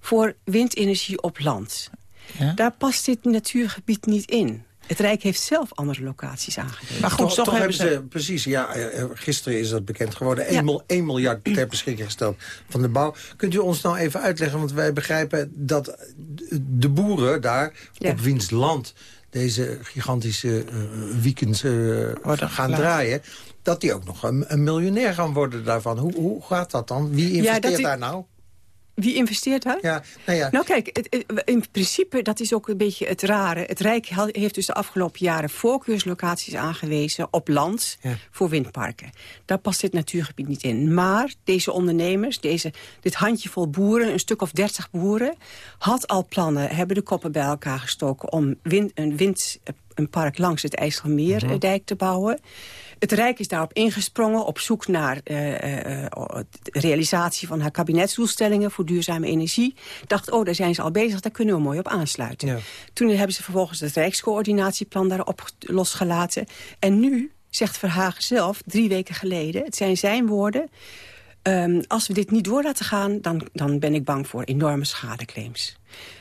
voor windenergie op land. Ja? Daar past dit natuurgebied niet in. Het Rijk heeft zelf andere locaties aangegeven. Maar goed, toch, toch, toch hebben ze... Precies, ja, gisteren is dat bekend geworden. 1, ja. 1 miljard ter beschikking gesteld van de bouw. Kunt u ons nou even uitleggen, want wij begrijpen dat de boeren daar ja. op wiens land deze gigantische uh, weekends uh, gaan draaien... dat die ook nog een, een, miljonair gaan worden daarvan. Hoe, hoe gaat dat dan? Wie investeert ja, daar nou? Wie investeert daar? Ja, nou ja. Nou kijk, het, in principe, dat is ook een beetje het rare. Het Rijk heeft dus de afgelopen jaren voorkeurslocaties aangewezen op land voor windparken. Daar past dit natuurgebied niet in. Maar deze ondernemers, deze, dit handjevol boeren, een stuk of dertig boeren, had al plannen, hebben de koppen bij elkaar gestoken om wind, een wind een park langs het IJsselmeerdijk mhm. te bouwen. Het Rijk is daarop ingesprongen op zoek naar uh, realisatie van haar kabinetsdoelstellingen voor duurzame energie. Dacht, oh, daar zijn ze al bezig, daar kunnen we mooi op aansluiten. Ja. Toen hebben ze vervolgens het Rijkscoördinatieplan daarop losgelaten. En nu zegt Verhagen zelf, drie weken geleden, het zijn zijn woorden... Um, als we dit niet door laten gaan, dan, dan ben ik bang voor enorme schadeclaims.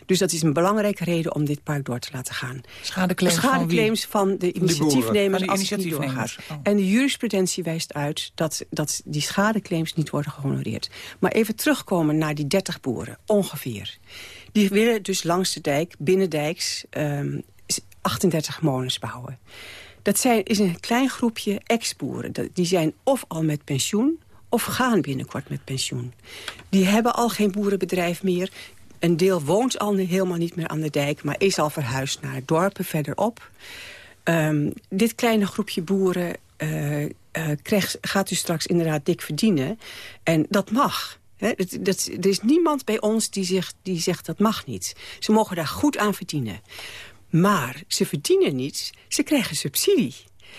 Dus dat is een belangrijke reden om dit park door te laten gaan. Schadeclaims, schadeclaims van, van, de initiatiefnemers als het niet doorgaat. Oh. En de jurisprudentie wijst uit dat, dat die schadeclaims niet worden gehonoreerd. Maar even terugkomen naar die 30 boeren, ongeveer. Die willen dus langs de dijk, binnendijks, um, 38 molens bouwen. Dat zijn, is een klein groepje ex-boeren. Die zijn of al met pensioen of gaan binnenkort met pensioen. Die hebben al geen boerenbedrijf meer. Een deel woont al helemaal niet meer aan de dijk... maar is al verhuisd naar dorpen verderop. Um, dit kleine groepje boeren uh, uh, krijgt, gaat u straks inderdaad dik verdienen. En dat mag. dat, dat, er is niemand bij ons die zegt, die zegt dat mag niet. Ze mogen daar goed aan verdienen. Maar ze verdienen niets, ze krijgen subsidie.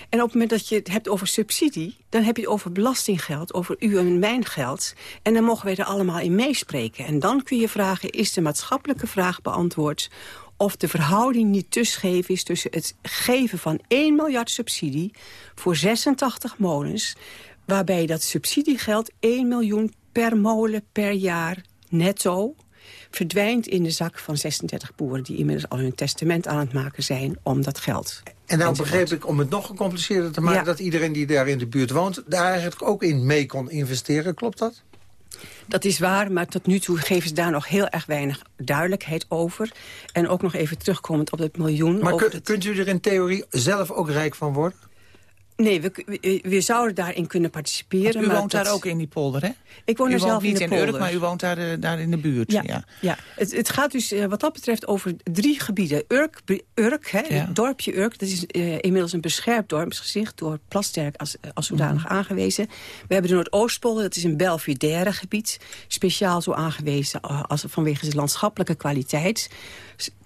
En op het moment dat je het hebt over subsidie... dan heb je het over belastinggeld, over uw en mijn geld. En dan mogen wij er allemaal in meespreken. En dan kun je vragen, is de maatschappelijke vraag beantwoord... of de verhouding niet te is tussen het geven van 1 miljard subsidie... voor 86 molens, waarbij dat subsidiegeld 1 miljoen per molen per jaar netto verdwijnt in de zak van 36 boeren... die inmiddels al hun testament aan het maken zijn om dat geld. En dan begreep ik, om het nog gecompliceerder te maken... dat iedereen die daar in de buurt woont... daar eigenlijk ook in mee kon investeren. Klopt dat? Dat is waar, maar tot nu toe geven ze daar nog heel erg weinig duidelijkheid over. En ook nog even terugkomend op het miljoen. Maar kunt u er in theorie zelf ook rijk van worden? Nee, we, we, zouden daarin kunnen participeren. u woont daar ook in die polder, hè? Ik woon er zelf niet in de polder. Urk, maar u woont daar, uh, daar in de buurt. Ja, ja. Het, het, gaat dus uh, wat dat betreft over drie gebieden. Urk, Urk hè, het dorpje Urk, dat is uh, inmiddels een beschermd dorpsgezicht... door Plasterk als, als zodanig mm aangewezen. We hebben de Noordoostpolder, dat is een belvedere gebied. Speciaal zo aangewezen als, vanwege zijn landschappelijke kwaliteit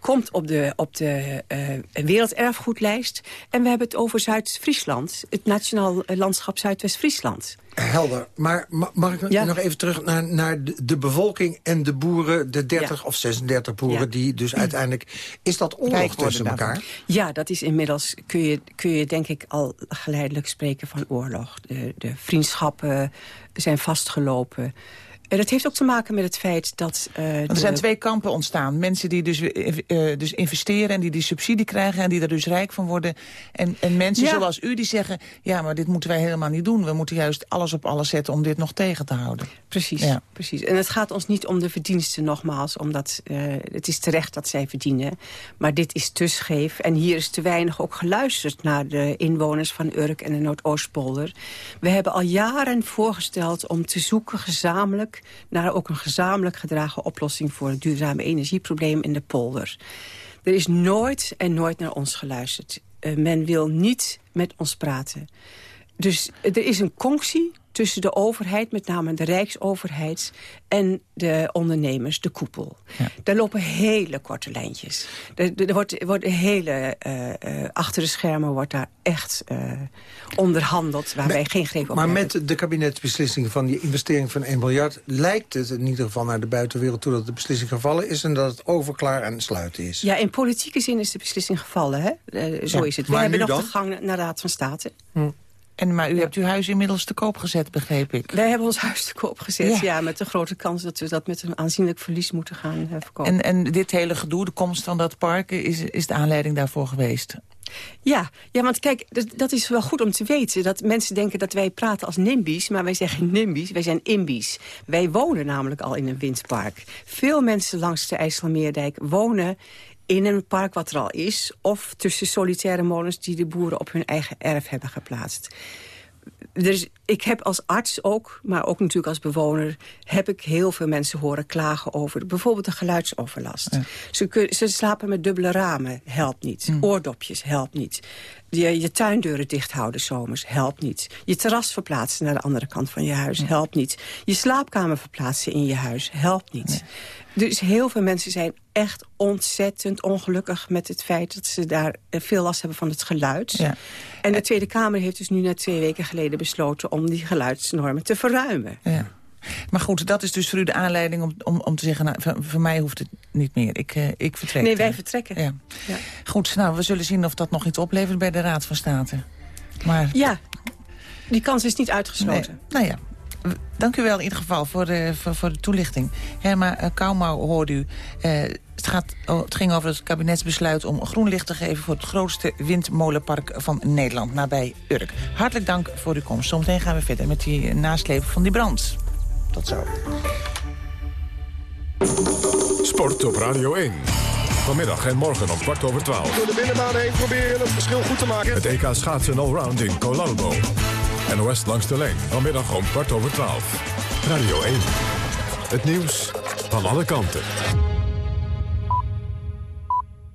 komt op de, op de uh, werelderfgoedlijst. En we hebben het over Zuid-Friesland. Het Nationaal Landschap Zuidwest-Friesland. Helder. Maar mag ik nog even terug naar, naar de, bevolking en de boeren... de 30 of 36 boeren die dus uiteindelijk... Is dat oorlog tussen elkaar? Ja, dat is inmiddels... Kun je, kun je denk ik al geleidelijk spreken van oorlog. De, de vriendschappen zijn vastgelopen... En dat heeft ook te maken met het feit dat... Uh, er zijn twee kampen ontstaan. Mensen die dus, uh, dus investeren en die die subsidie krijgen... en die er dus rijk van worden. En, en mensen zoals u die zeggen... ja, maar dit moeten wij helemaal niet doen. We moeten juist alles op alles zetten om dit nog tegen te houden. Precies, ja. precies. En het gaat ons niet om de verdiensten nogmaals. Omdat uh, het is terecht dat zij verdienen. Maar dit is te scheef. En hier is te weinig ook geluisterd naar de inwoners van Urk en de Noordoostpolder. We hebben al jaren voorgesteld om te zoeken gezamenlijk naar ook een gezamenlijk gedragen oplossing... voor het duurzame energieprobleem in de polder. Er is nooit en nooit naar ons geluisterd. Uh, men wil niet met ons praten. Dus er is een conctie tussen de overheid, met name de rijksoverheid... en de ondernemers, de koepel. Ja. Daar lopen hele korte lijntjes. Er, er wordt, wordt hele, uh, uh, achter de schermen wordt daar echt uh, onderhandeld... waar wij geen greep op maar hebben. Maar met de kabinetsbeslissing van die investering van 1 miljard... lijkt het in ieder geval naar de buitenwereld toe dat de beslissing gevallen is... en dat het overklaar en sluiten is. Ja, in politieke zin is de beslissing gevallen. Hè? zo is het. We hebben nog de gang naar de Raad van State. Hm. En, maar u hebt uw huis inmiddels te koop gezet, begreep ik. Wij hebben ons huis te koop gezet, ja. met de grote kans dat we dat met een aanzienlijk verlies moeten gaan uh, verkopen. En, en dit hele gedoe, de komst van dat park, is, is de aanleiding daarvoor geweest? Ja, ja, want kijk, dat, dat, is wel goed om te weten. Dat mensen denken dat wij praten als NIMBY's, maar wij zeggen NIMBY's, wij zijn IMBY's. Wij wonen namelijk al in een windpark. Veel mensen langs de IJsselmeerdijk wonen in een park wat er al is... of tussen solitaire molens die de boeren op hun eigen erf hebben geplaatst. dus ik heb als arts ook, maar ook natuurlijk als bewoner... heb ik heel veel mensen horen klagen over bijvoorbeeld de geluidsoverlast. Ze, ze, slapen met dubbele ramen, helpt niet. Hm. Oordopjes, helpt niet. Je, je tuindeuren dicht houden zomers, helpt niet. Je terras verplaatsen naar de andere kant van je huis, hm. helpt niet. Je slaapkamer verplaatsen in je huis, helpt niet. Dus heel veel mensen zijn echt ontzettend ongelukkig met het feit... dat ze daar eh, veel last hebben van het geluid. Ja. En de Tweede Kamer heeft dus nu net twee weken geleden besloten... om die geluidsnormen te verruimen. Ja. Maar goed, dat is dus voor u de aanleiding om, om, om te zeggen... Nou, voor, mij hoeft het niet meer, ik, uh, ik vertrek. Nee, wij vertrekken. Ja. ja. Goed, nou, we zullen zien of dat nog iets oplevert bij de Raad van State. Maar... Ja, die kans is niet uitgesloten. Nee. Nou ja, dank u wel in ieder geval voor de, voor, voor de toelichting. Herma uh, Kaumau hoorde u. Uh, het, gaat, het ging over het kabinetsbesluit om groen licht te geven... voor het grootste windmolenpark van Nederland, nabij Urk. Hartelijk dank voor uw komst. Zometeen gaan we verder met die naslepen van die brand. Tot zo. Sport op Radio 1. Vanmiddag en morgen om kwart over twaalf. Door de binnenbaan heen proberen het verschil goed te maken. Het EK schaatsen allround in Colalbo. NOS langs de lijn. Vanmiddag om kwart over twaalf. Radio 1. Het nieuws van alle kanten.